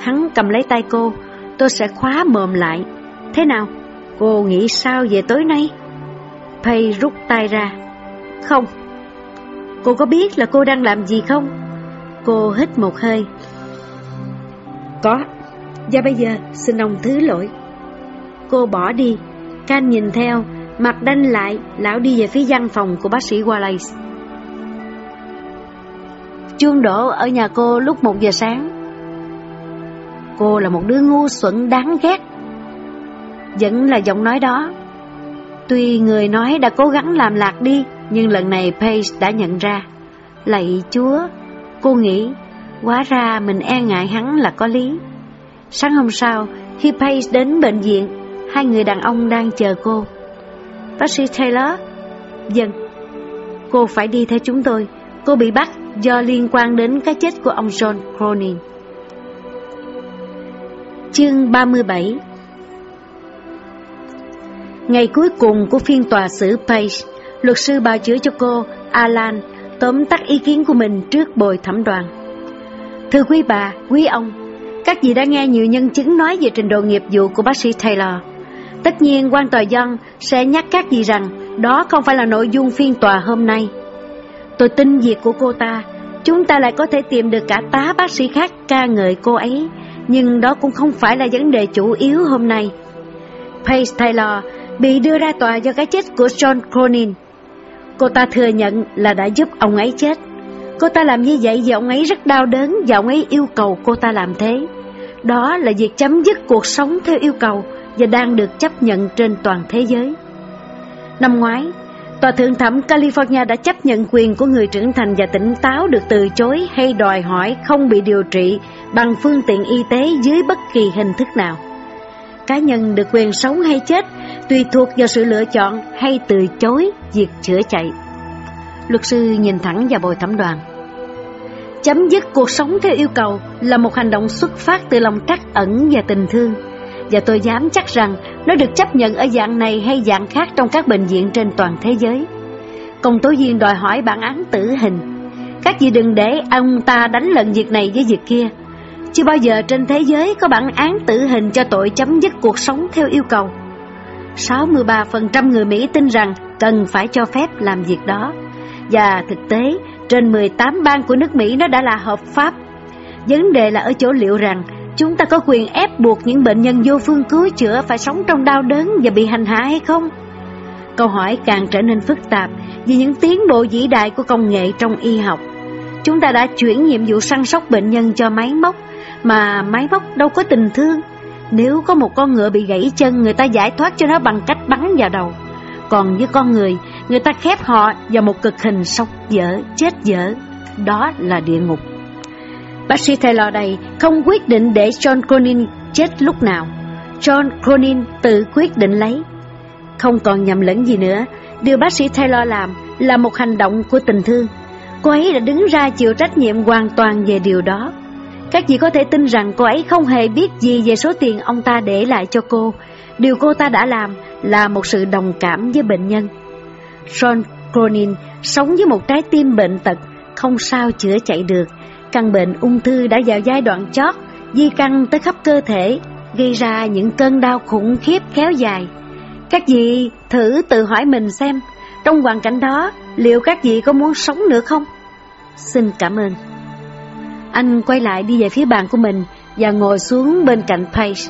Hắn cầm lấy tay cô, tôi sẽ khóa mồm lại. Thế nào? Cô nghĩ sao về tối nay? Pay rút tay ra. Không. Cô có biết là cô đang làm gì không? Cô hít một hơi. Có. Và bây giờ xin ông thứ lỗi. Cô bỏ đi. Can nhìn theo, mặt đanh lại, lão đi về phía văn phòng của bác sĩ Wallace. Chuông đổ ở nhà cô lúc một giờ sáng. Cô là một đứa ngu xuẩn đáng ghét. Vẫn là giọng nói đó. Tuy người nói đã cố gắng làm lạc đi, nhưng lần này Paige đã nhận ra. Lạy Chúa, cô nghĩ, quá ra mình e ngại hắn là có lý. Sáng hôm sau, khi Paige đến bệnh viện, hai người đàn ông đang chờ cô. Bác sĩ Taylor? Dân. Cô phải đi theo chúng tôi. Cô bị bắt do liên quan đến cái chết của ông John Cronin. Chương 37 Ngày cuối cùng của phiên tòa xử Page, luật sư bào chữa cho cô, Alan, tóm tắt ý kiến của mình trước bồi thẩm đoàn. Thưa quý bà, quý ông, các vị đã nghe nhiều nhân chứng nói về trình độ nghiệp vụ của bác sĩ Taylor. Tất nhiên quan tòa dân sẽ nhắc các vị rằng đó không phải là nội dung phiên tòa hôm nay. Tôi tin việc của cô ta, chúng ta lại có thể tìm được cả tá bác sĩ khác ca ngợi cô ấy, nhưng đó cũng không phải là vấn đề chủ yếu hôm nay. Pace Taylor bị đưa ra tòa do cái chết của John Cronin. Cô ta thừa nhận là đã giúp ông ấy chết. Cô ta làm như vậy vì ông ấy rất đau đớn và ông ấy yêu cầu cô ta làm thế. Đó là việc chấm dứt cuộc sống theo yêu cầu và đang được chấp nhận trên toàn thế giới. Năm ngoái, Tòa Thượng thẩm California đã chấp nhận quyền của người trưởng thành và tỉnh táo được từ chối hay đòi hỏi không bị điều trị bằng phương tiện y tế dưới bất kỳ hình thức nào. Cá nhân được quyền sống hay chết tùy thuộc vào sự lựa chọn hay từ chối việc chữa chạy. Luật sư nhìn thẳng vào bồi thẩm đoàn. Chấm dứt cuộc sống theo yêu cầu là một hành động xuất phát từ lòng trắc ẩn và tình thương và tôi dám chắc rằng nó được chấp nhận ở dạng này hay dạng khác trong các bệnh viện trên toàn thế giới. Công tố viên đòi hỏi bản án tử hình. Các vị đừng để ông ta đánh lận việc này với việc kia. Chưa bao giờ trên thế giới có bản án tử hình cho tội chấm dứt cuộc sống theo yêu cầu. 63% người Mỹ tin rằng cần phải cho phép làm việc đó. Và thực tế, trên 18 bang của nước Mỹ nó đã là hợp pháp. Vấn đề là ở chỗ liệu rằng Chúng ta có quyền ép buộc những bệnh nhân vô phương cứu chữa phải sống trong đau đớn và bị hành hạ hay không? Câu hỏi càng trở nên phức tạp vì những tiến bộ vĩ đại của công nghệ trong y học. Chúng ta đã chuyển nhiệm vụ săn sóc bệnh nhân cho máy móc, mà máy móc đâu có tình thương. Nếu có một con ngựa bị gãy chân, người ta giải thoát cho nó bằng cách bắn vào đầu. Còn với con người, người ta khép họ vào một cực hình sốc dở, chết dở. Đó là địa ngục. Bác sĩ Taylor đây không quyết định để John Cronin chết lúc nào. John Cronin tự quyết định lấy. Không còn nhầm lẫn gì nữa, điều bác sĩ Taylor làm là một hành động của tình thương. Cô ấy đã đứng ra chịu trách nhiệm hoàn toàn về điều đó. Các chị có thể tin rằng cô ấy không hề biết gì về số tiền ông ta để lại cho cô. Điều cô ta đã làm là một sự đồng cảm với bệnh nhân. John Cronin sống với một trái tim bệnh tật, không sao chữa chạy được Căn bệnh ung thư đã vào giai đoạn chót, di căn tới khắp cơ thể, gây ra những cơn đau khủng khiếp kéo dài. Các vị thử tự hỏi mình xem, trong hoàn cảnh đó, liệu các vị có muốn sống nữa không? Xin cảm ơn. Anh quay lại đi về phía bàn của mình và ngồi xuống bên cạnh Paige.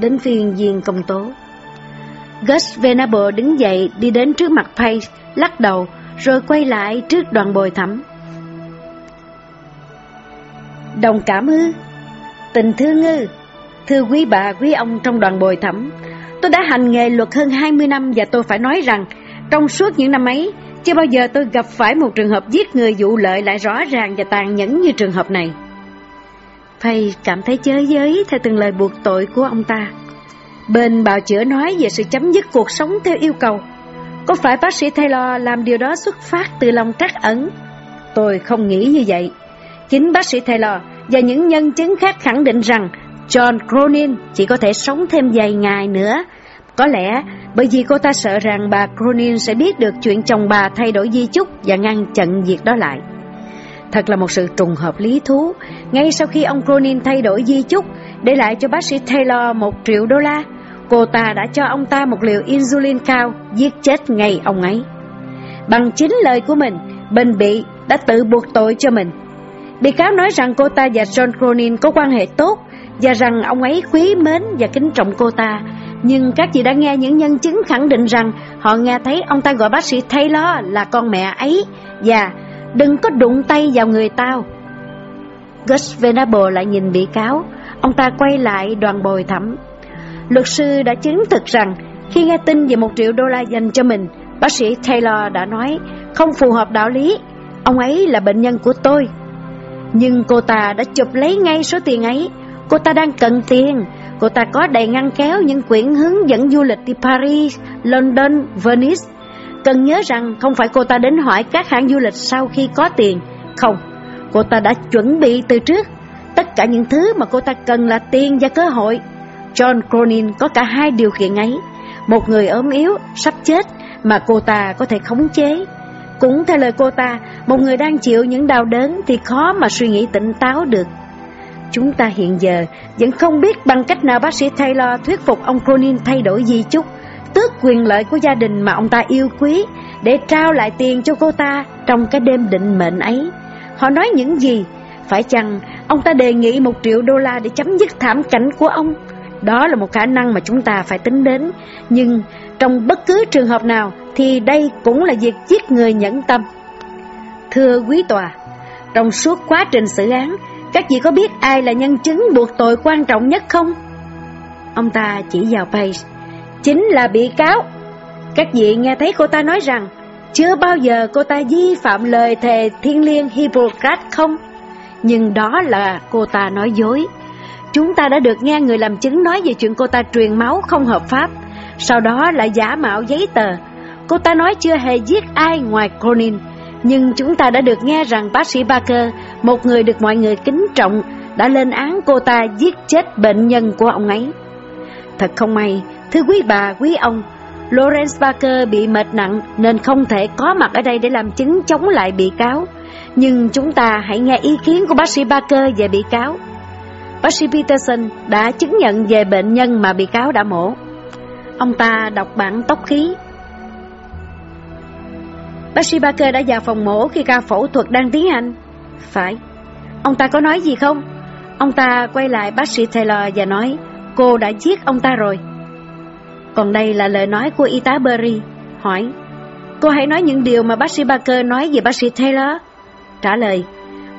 Đến phiên viên công tố. Gus Venable đứng dậy đi đến trước mặt Paige, lắc đầu, rồi quay lại trước đoàn bồi thẩm. Đồng cảm ư? Tình thương ư? Thưa quý bà, quý ông trong đoàn bồi thẩm, tôi đã hành nghề luật hơn 20 năm và tôi phải nói rằng trong suốt những năm ấy, chưa bao giờ tôi gặp phải một trường hợp giết người vụ lợi lại rõ ràng và tàn nhẫn như trường hợp này. Thầy cảm thấy chới giới theo từng lời buộc tội của ông ta. Bên bào chữa nói về sự chấm dứt cuộc sống theo yêu cầu. Có phải bác sĩ Taylor làm điều đó xuất phát từ lòng trắc ẩn? Tôi không nghĩ như vậy. Chính bác sĩ Taylor và những nhân chứng khác khẳng định rằng John Cronin chỉ có thể sống thêm vài ngày nữa. Có lẽ bởi vì cô ta sợ rằng bà Cronin sẽ biết được chuyện chồng bà thay đổi di chúc và ngăn chặn việc đó lại. Thật là một sự trùng hợp lý thú. Ngay sau khi ông Cronin thay đổi di chúc, để lại cho bác sĩ Taylor một triệu đô la, cô ta đã cho ông ta một liều insulin cao, giết chết ngay ông ấy. Bằng chính lời của mình, Bình Bị đã tự buộc tội cho mình. Bị cáo nói rằng cô ta và John Cronin có quan hệ tốt và rằng ông ấy quý mến và kính trọng cô ta. Nhưng các chị đã nghe những nhân chứng khẳng định rằng họ nghe thấy ông ta gọi bác sĩ Taylor là con mẹ ấy và đừng có đụng tay vào người tao. Gus Venable lại nhìn bị cáo, ông ta quay lại đoàn bồi thẩm. Luật sư đã chứng thực rằng khi nghe tin về một triệu đô la dành cho mình, bác sĩ Taylor đã nói không phù hợp đạo lý, ông ấy là bệnh nhân của tôi. Nhưng cô ta đã chụp lấy ngay số tiền ấy, cô ta đang cần tiền, cô ta có đầy ngăn kéo những quyển hướng dẫn du lịch đi Paris, London, Venice. Cần nhớ rằng không phải cô ta đến hỏi các hãng du lịch sau khi có tiền, không, cô ta đã chuẩn bị từ trước. Tất cả những thứ mà cô ta cần là tiền và cơ hội. John Cronin có cả hai điều kiện ấy. Một người ốm yếu, sắp chết mà cô ta có thể khống chế. Cũng theo lời cô ta, một người đang chịu những đau đớn thì khó mà suy nghĩ tỉnh táo được. Chúng ta hiện giờ vẫn không biết bằng cách nào bác sĩ Taylor thuyết phục ông Cronin thay đổi di chúc, tước quyền lợi của gia đình mà ông ta yêu quý để trao lại tiền cho cô ta trong cái đêm định mệnh ấy. Họ nói những gì? Phải chăng ông ta đề nghị một triệu đô la để chấm dứt thảm cảnh của ông? Đó là một khả năng mà chúng ta phải tính đến. Nhưng trong bất cứ trường hợp nào thì đây cũng là việc giết người nhẫn tâm. Thưa quý tòa, trong suốt quá trình xử án, các vị có biết ai là nhân chứng buộc tội quan trọng nhất không? Ông ta chỉ vào Page. Chính là bị cáo. Các vị nghe thấy cô ta nói rằng chưa bao giờ cô ta vi phạm lời thề thiên liêng Hippocrates không? Nhưng đó là cô ta nói dối. Chúng ta đã được nghe người làm chứng nói về chuyện cô ta truyền máu không hợp pháp, sau đó lại giả mạo giấy tờ. Cô ta nói chưa hề giết ai ngoài Cronin, nhưng chúng ta đã được nghe rằng bác sĩ Barker, một người được mọi người kính trọng, đã lên án cô ta giết chết bệnh nhân của ông ấy. Thật không may, thưa quý bà, quý ông, Lawrence Barker bị mệt nặng nên không thể có mặt ở đây để làm chứng chống lại bị cáo. Nhưng chúng ta hãy nghe ý kiến của bác sĩ Barker về bị cáo. Bác sĩ Peterson đã chứng nhận về bệnh nhân mà bị cáo đã mổ. Ông ta đọc bản tóc khí. Bác sĩ Barker đã vào phòng mổ khi ca phẫu thuật đang tiến hành. Phải. Ông ta có nói gì không? Ông ta quay lại bác sĩ Taylor và nói cô đã giết ông ta rồi. Còn đây là lời nói của y tá Berry. Hỏi, cô hãy nói những điều mà bác sĩ Barker nói về bác sĩ Taylor. Trả lời,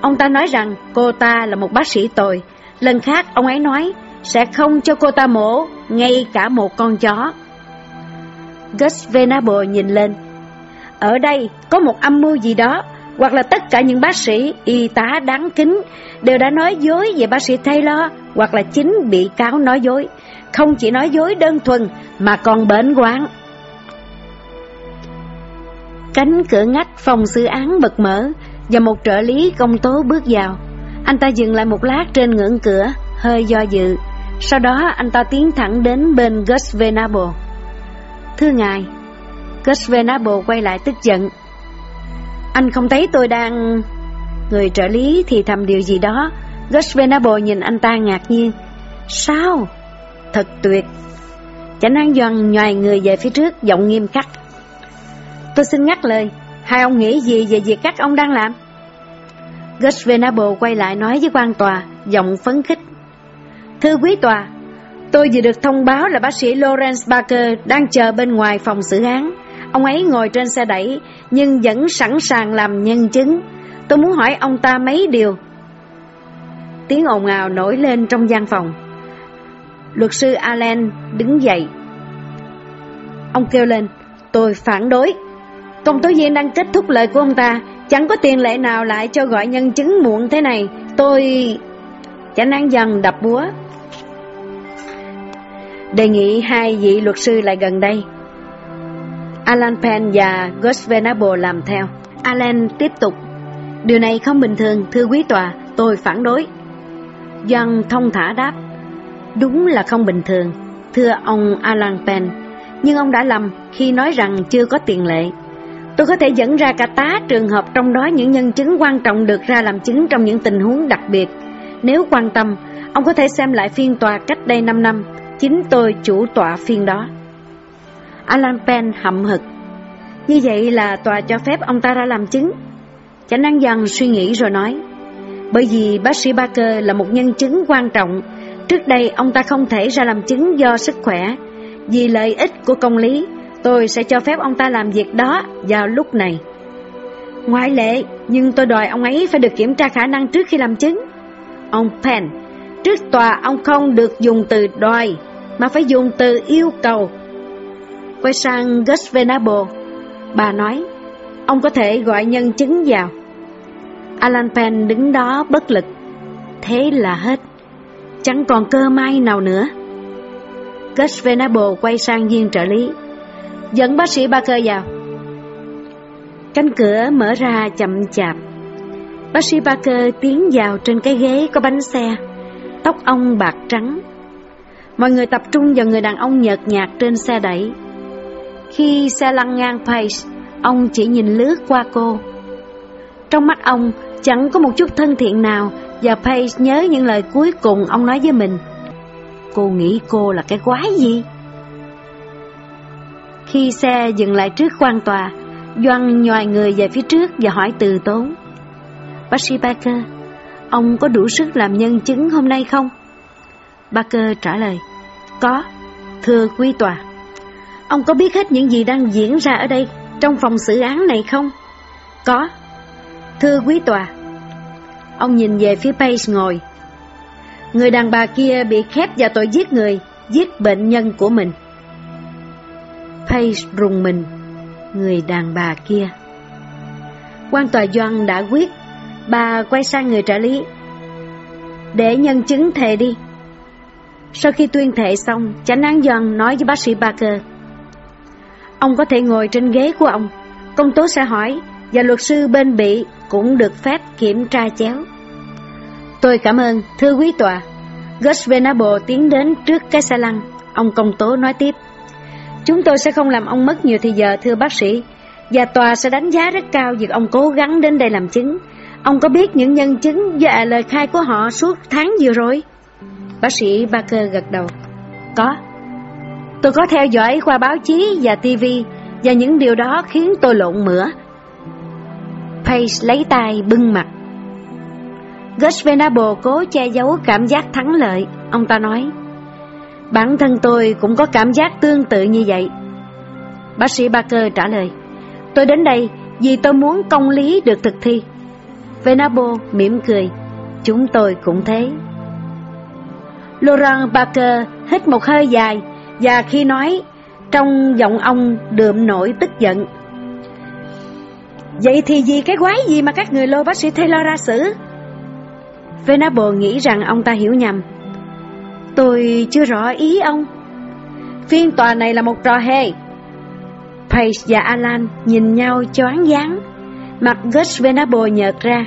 ông ta nói rằng cô ta là một bác sĩ tồi. Lần khác ông ấy nói sẽ không cho cô ta mổ ngay cả một con chó. Gus Venable nhìn lên. Ở đây có một âm mưu gì đó, hoặc là tất cả những bác sĩ, y tá đáng kính đều đã nói dối về bác sĩ Taylor, hoặc là chính bị cáo nói dối. Không chỉ nói dối đơn thuần mà còn bến quán. Cánh cửa ngách phòng xử án bật mở và một trợ lý công tố bước vào. Anh ta dừng lại một lát trên ngưỡng cửa, hơi do dự. Sau đó anh ta tiến thẳng đến bên Gus Venable. Thưa ngài, Gus Venable quay lại tức giận. Anh không thấy tôi đang... Người trợ lý thì thầm điều gì đó. Gus Venable nhìn anh ta ngạc nhiên. Sao? Thật tuyệt. Chánh án doan nhòi người về phía trước, giọng nghiêm khắc. Tôi xin ngắt lời, hai ông nghĩ gì về việc các ông đang làm? Gus Venable quay lại nói với quan tòa, giọng phấn khích. Thưa quý tòa, tôi vừa được thông báo là bác sĩ Lawrence Barker đang chờ bên ngoài phòng xử án. Ông ấy ngồi trên xe đẩy, nhưng vẫn sẵn sàng làm nhân chứng. Tôi muốn hỏi ông ta mấy điều. Tiếng ồn ào nổi lên trong gian phòng. Luật sư Allen đứng dậy. Ông kêu lên, tôi phản đối. Công tố viên đang kết thúc lời của ông ta, chẳng có tiền lệ nào lại cho gọi nhân chứng muộn thế này. Tôi... Chánh án dần đập búa. Đề nghị hai vị luật sư lại gần đây. Alan Penn và Gus Venable làm theo. Alan tiếp tục. Điều này không bình thường, thưa quý tòa, tôi phản đối. Dân thông thả đáp. Đúng là không bình thường, thưa ông Alan Penn, nhưng ông đã lầm khi nói rằng chưa có tiền lệ. Tôi có thể dẫn ra cả tá trường hợp trong đó những nhân chứng quan trọng được ra làm chứng trong những tình huống đặc biệt. Nếu quan tâm, ông có thể xem lại phiên tòa cách đây 5 năm, chính tôi chủ tọa phiên đó. Alan Penn hậm hực. Như vậy là tòa cho phép ông ta ra làm chứng. Chánh án dân suy nghĩ rồi nói, bởi vì bác sĩ Barker là một nhân chứng quan trọng, trước đây ông ta không thể ra làm chứng do sức khỏe. Vì lợi ích của công lý, tôi sẽ cho phép ông ta làm việc đó vào lúc này. Ngoại lệ, nhưng tôi đòi ông ấy phải được kiểm tra khả năng trước khi làm chứng. Ông Penn, trước tòa ông không được dùng từ đòi, mà phải dùng từ yêu cầu. Quay sang Gus Venable, bà nói, ông có thể gọi nhân chứng vào. Alan Penn đứng đó bất lực. Thế là hết. Chẳng còn cơ may nào nữa. Gus Venable quay sang viên trợ lý. Dẫn bác sĩ Barker vào. Cánh cửa mở ra chậm chạp. Bác sĩ Barker tiến vào trên cái ghế có bánh xe. Tóc ông bạc trắng. Mọi người tập trung vào người đàn ông nhợt nhạt trên xe đẩy. Khi xe lăn ngang Pace, ông chỉ nhìn lướt qua cô. Trong mắt ông chẳng có một chút thân thiện nào và Pace nhớ những lời cuối cùng ông nói với mình. Cô nghĩ cô là cái quái gì? Khi xe dừng lại trước quan tòa, Doan nhòi người về phía trước và hỏi từ tốn. Bác sĩ Parker, ông có đủ sức làm nhân chứng hôm nay không? Parker trả lời, có, thưa quý tòa. Ông có biết hết những gì đang diễn ra ở đây, trong phòng xử án này không? Có, thưa quý tòa. Ông nhìn về phía Page ngồi. Người đàn bà kia bị khép vào tội giết người, giết bệnh nhân của mình. Page rùng mình, người đàn bà kia. quan tòa Doan đã quyết, bà quay sang người trợ lý. Để nhân chứng thề đi. Sau khi tuyên thệ xong, chánh án dần nói với bác sĩ Parker. Ông có thể ngồi trên ghế của ông, công tố sẽ hỏi, và luật sư bên bị cũng được phép kiểm tra chéo. Tôi cảm ơn, thưa quý tòa. Gus Venable tiến đến trước cái xe lăn. Ông công tố nói tiếp. Chúng tôi sẽ không làm ông mất nhiều thời giờ thưa bác sĩ, và tòa sẽ đánh giá rất cao việc ông cố gắng đến đây làm chứng. Ông có biết những nhân chứng và lời khai của họ suốt tháng vừa rồi? Bác sĩ Barker gật đầu. Có. Tôi có theo dõi qua báo chí và TV và những điều đó khiến tôi lộn mửa. Pace lấy tay bưng mặt. Gus Venable cố che giấu cảm giác thắng lợi. Ông ta nói, Bản thân tôi cũng có cảm giác tương tự như vậy. Bác sĩ Barker trả lời, Tôi đến đây vì tôi muốn công lý được thực thi. Venabo mỉm cười, chúng tôi cũng thế. Laurent Barker hít một hơi dài và khi nói, trong giọng ông đượm nổi tức giận. Vậy thì vì cái quái gì mà các người lô bác sĩ Taylor ra xử? Venable nghĩ rằng ông ta hiểu nhầm. Tôi chưa rõ ý ông. Phiên tòa này là một trò hề. Paige và Alan nhìn nhau choáng váng. Mặt Gus Venable nhợt ra.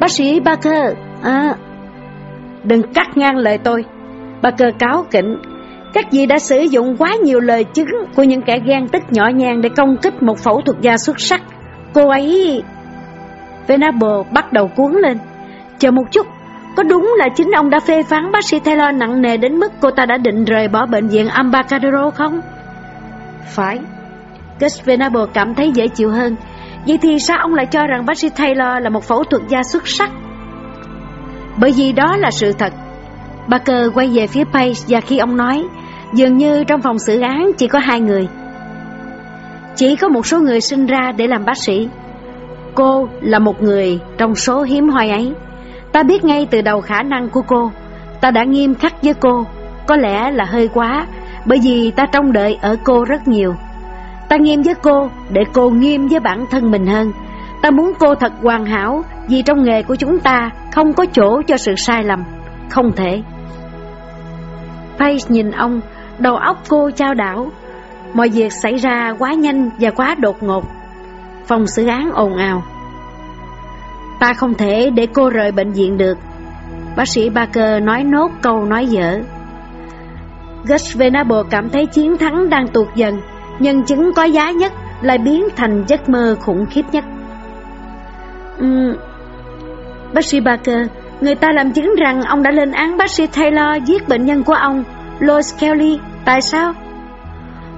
Bác sĩ Barker, à, đừng cắt ngang lời tôi. Barker cáo kỉnh. Các vị đã sử dụng quá nhiều lời chứng của những kẻ gan tức nhỏ nhàng để công kích một phẫu thuật gia xuất sắc. Cô ấy... Venable bắt đầu cuốn lên. Chờ một chút, có đúng là chính ông đã phê phán bác sĩ Taylor nặng nề đến mức cô ta đã định rời bỏ bệnh viện Ambacadero không? Phải. Gus Venable cảm thấy dễ chịu hơn. Vậy thì sao ông lại cho rằng bác sĩ Taylor là một phẫu thuật gia xuất sắc? Bởi vì đó là sự thật. Barker quay về phía Pace và khi ông nói, dường như trong phòng xử án chỉ có hai người. Chỉ có một số người sinh ra để làm bác sĩ. Cô là một người trong số hiếm hoi ấy. Ta biết ngay từ đầu khả năng của cô Ta đã nghiêm khắc với cô Có lẽ là hơi quá Bởi vì ta trông đợi ở cô rất nhiều Ta nghiêm với cô Để cô nghiêm với bản thân mình hơn. Ta muốn cô thật hoàn hảo Vì trong nghề của chúng ta Không có chỗ cho sự sai lầm. Không thể. Pace nhìn ông, Đầu óc cô trao đảo. Mọi việc xảy ra quá nhanh và quá đột ngột. Phòng xử án ồn ào. Ta không thể để cô rời bệnh viện được. Bác sĩ Barker nói nốt câu nói dở. Gus Venable cảm thấy chiến thắng đang tuột dần. Nhân chứng có giá nhất lại biến thành giấc mơ khủng khiếp nhất. Uhm, bác sĩ Barker, người ta làm chứng rằng ông đã lên án bác sĩ Taylor giết bệnh nhân của ông, Lois Kelly. Tại sao?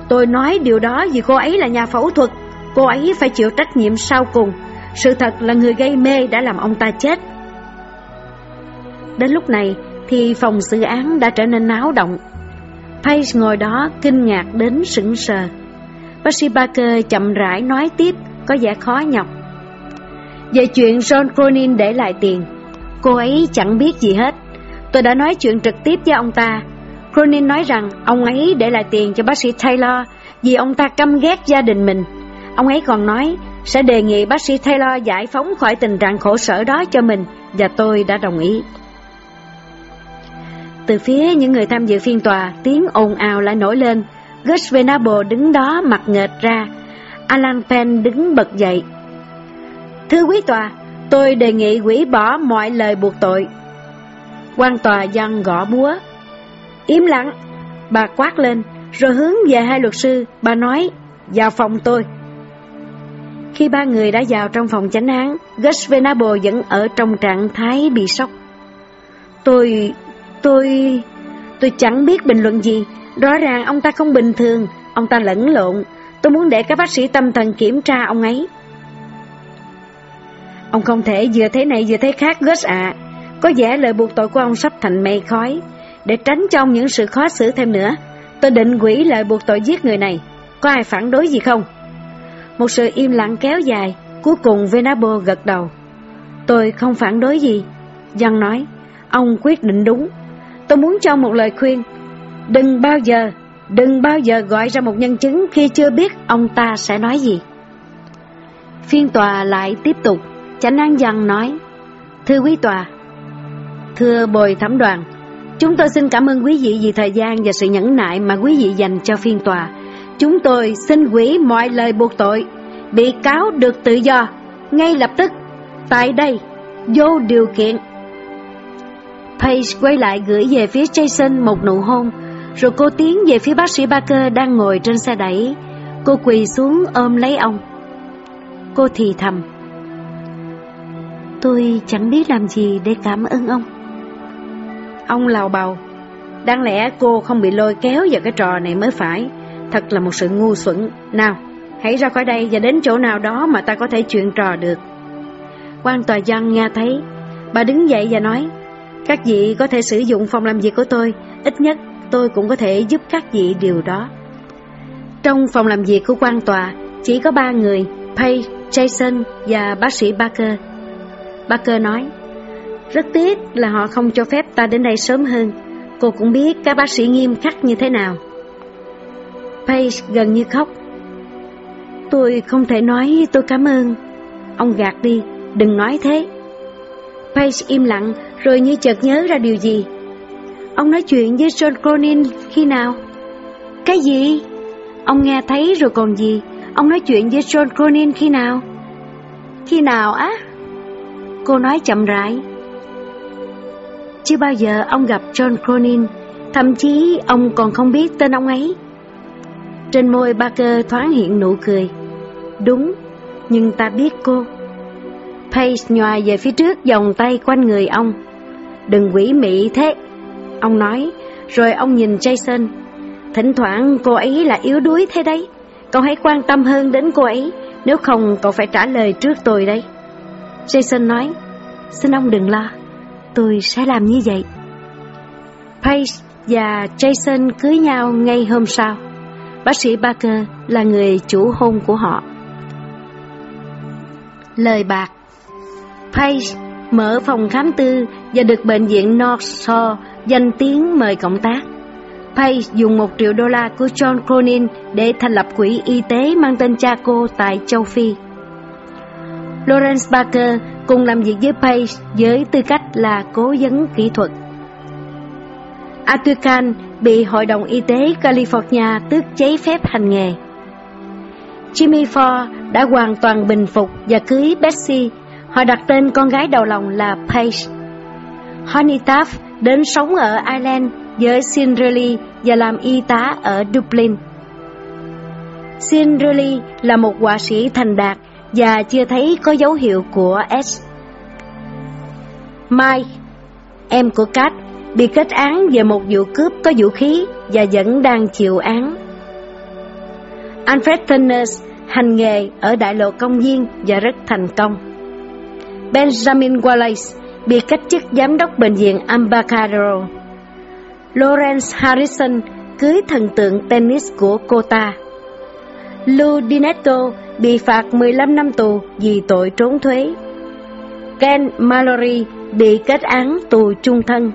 Tôi nói điều đó vì cô ấy là nhà phẫu thuật, cô ấy phải chịu trách nhiệm sau cùng. Sự thật là người gây mê đã làm ông ta chết. Đến lúc này thì phòng xử án đã trở nên náo động. Pace ngồi đó kinh ngạc đến sững sờ. Bác sĩ Barker chậm rãi nói tiếp, có vẻ khó nhọc. Về chuyện John Cronin để lại tiền, cô ấy chẳng biết gì hết. Tôi đã nói chuyện trực tiếp với ông ta. Cronin nói rằng ông ấy để lại tiền cho bác sĩ Taylor vì ông ta căm ghét gia đình mình. Ông ấy còn nói sẽ đề nghị bác sĩ Taylor giải phóng khỏi tình trạng khổ sở đó cho mình và tôi đã đồng ý. Từ phía những người tham dự phiên tòa, tiếng ồn ào lại nổi lên. Gus Venable đứng đó mặt nghệt ra. Alan Penn đứng bật dậy. Thưa quý tòa, tôi đề nghị hủy bỏ mọi lời buộc tội. quan tòa dân gõ búa. Im lặng, bà quát lên, rồi hướng về hai luật sư, bà nói, vào phòng tôi. Khi ba người đã vào trong phòng chánh án, Gus Venable vẫn ở trong trạng thái bị sốc. Tôi Tôi... tôi chẳng biết bình luận gì. Rõ ràng ông ta không bình thường, ông ta lẫn lộn. Tôi muốn để các bác sĩ tâm thần kiểm tra ông ấy. Ông không thể vừa thế này vừa thế khác Gus ạ. Có vẻ lời buộc tội của ông sắp thành mây khói. Để tránh cho ông những sự khó xử thêm nữa, tôi định quỷ lời buộc tội giết người này. Có ai phản đối gì không? Một sự im lặng kéo dài, cuối cùng Venabo gật đầu. Tôi không phản đối gì. Dân nói, ông quyết định đúng. Tôi muốn cho một lời khuyên. Đừng bao giờ, đừng bao giờ gọi ra một nhân chứng khi chưa biết ông ta sẽ nói gì. Phiên tòa lại tiếp tục, chánh án dân nói, Thưa quý tòa, thưa bồi thẩm đoàn, chúng tôi xin cảm ơn quý vị vì thời gian và sự nhẫn nại mà quý vị dành cho phiên tòa. Chúng tôi xin hủy mọi lời buộc tội, bị cáo được tự do, ngay lập tức, tại đây, vô điều kiện. Paige quay lại gửi về phía Jason một nụ hôn, rồi cô tiến về phía bác sĩ Barker đang ngồi trên xe đẩy. Cô quỳ xuống ôm lấy ông. Cô thì thầm. Tôi chẳng biết làm gì để cảm ơn ông. Ông lào bầu. Đáng lẽ cô không bị lôi kéo vào cái trò này mới phải. Thật là một sự ngu xuẩn. Nào, hãy ra khỏi đây và đến chỗ nào đó mà ta có thể chuyện trò được. quan tòa dân nghe thấy, bà đứng dậy và nói, các vị có thể sử dụng phòng làm việc của tôi, ít nhất tôi cũng có thể giúp các vị điều đó. Trong phòng làm việc của quan tòa, chỉ có ba người, Pay, Jason và bác sĩ Barker. Barker nói, rất tiếc là họ không cho phép ta đến đây sớm hơn. Cô cũng biết các bác sĩ nghiêm khắc như thế nào. Page gần như khóc. Tôi không thể nói tôi cảm ơn. Ông gạt đi, đừng nói thế. Page im lặng rồi như chợt nhớ ra điều gì. Ông nói chuyện với John Cronin khi nào? Cái gì? Ông nghe thấy rồi còn gì? Ông nói chuyện với John Cronin khi nào? Khi nào á? Cô nói chậm rãi. Chưa bao giờ ông gặp John Cronin, thậm chí ông còn không biết tên ông ấy. Trên môi Barker thoáng hiện nụ cười. Đúng, nhưng ta biết cô. Pace nhòa về phía trước vòng tay quanh người ông. Đừng quỷ mị thế, ông nói, rồi ông nhìn Jason. Thỉnh thoảng cô ấy là yếu đuối thế đấy, cậu hãy quan tâm hơn đến cô ấy, nếu không cậu phải trả lời trước tôi đấy. Jason nói, xin ông đừng lo, tôi sẽ làm như vậy. Pace và Jason cưới nhau ngay hôm sau. Bác sĩ Barker là người chủ hôn của họ. Lời bạc Pace mở phòng khám tư và được bệnh viện North Shore danh tiếng mời cộng tác. Page dùng một triệu đô la của John Cronin để thành lập quỹ y tế mang tên cha cô tại châu Phi. Lawrence Barker cùng làm việc với Page với tư cách là cố vấn kỹ thuật. Arthur Kahn bị Hội đồng Y tế California tước giấy phép hành nghề. Jimmy Ford đã hoàn toàn bình phục và cưới Betsy Họ đặt tên con gái đầu lòng là Paige. Honey Taft đến sống ở Ireland với Cinderella và làm y tá ở Dublin. Cinderella là một họa sĩ thành đạt và chưa thấy có dấu hiệu của S. Mai, em của Kat, bị kết án về một vụ cướp có vũ khí và vẫn đang chịu án. Alfred Tenners hành nghề ở đại lộ công viên và rất thành công. Benjamin Wallace bị cách chức giám đốc bệnh viện Ambacaro. Lawrence Harrison cưới thần tượng tennis của cô ta. Lou Dinetto bị phạt 15 năm tù vì tội trốn thuế. Ken Mallory bị kết án tù trung thân.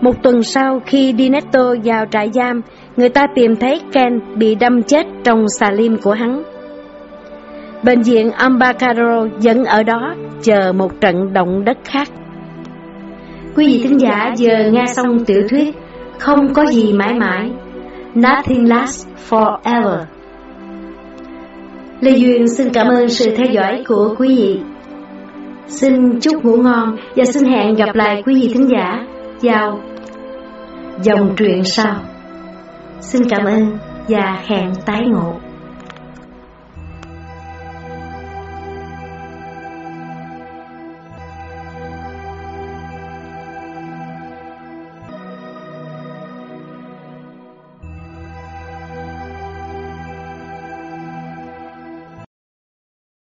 Một tuần sau khi Dinetto vào trại giam, người ta tìm thấy Ken bị đâm chết trong xà lim của hắn. Bệnh viện Ambacaro vẫn ở đó, chờ một trận động đất khác. Quý vị thính giả vừa nghe xong tiểu thuyết Không có gì mãi mãi, Nothing lasts forever Lê Duyên xin cảm ơn sự theo dõi của quý vị. Xin chúc ngủ ngon và xin hẹn gặp lại quý vị thính giả vào dòng truyện sau. Xin cảm ơn và hẹn tái ngộ.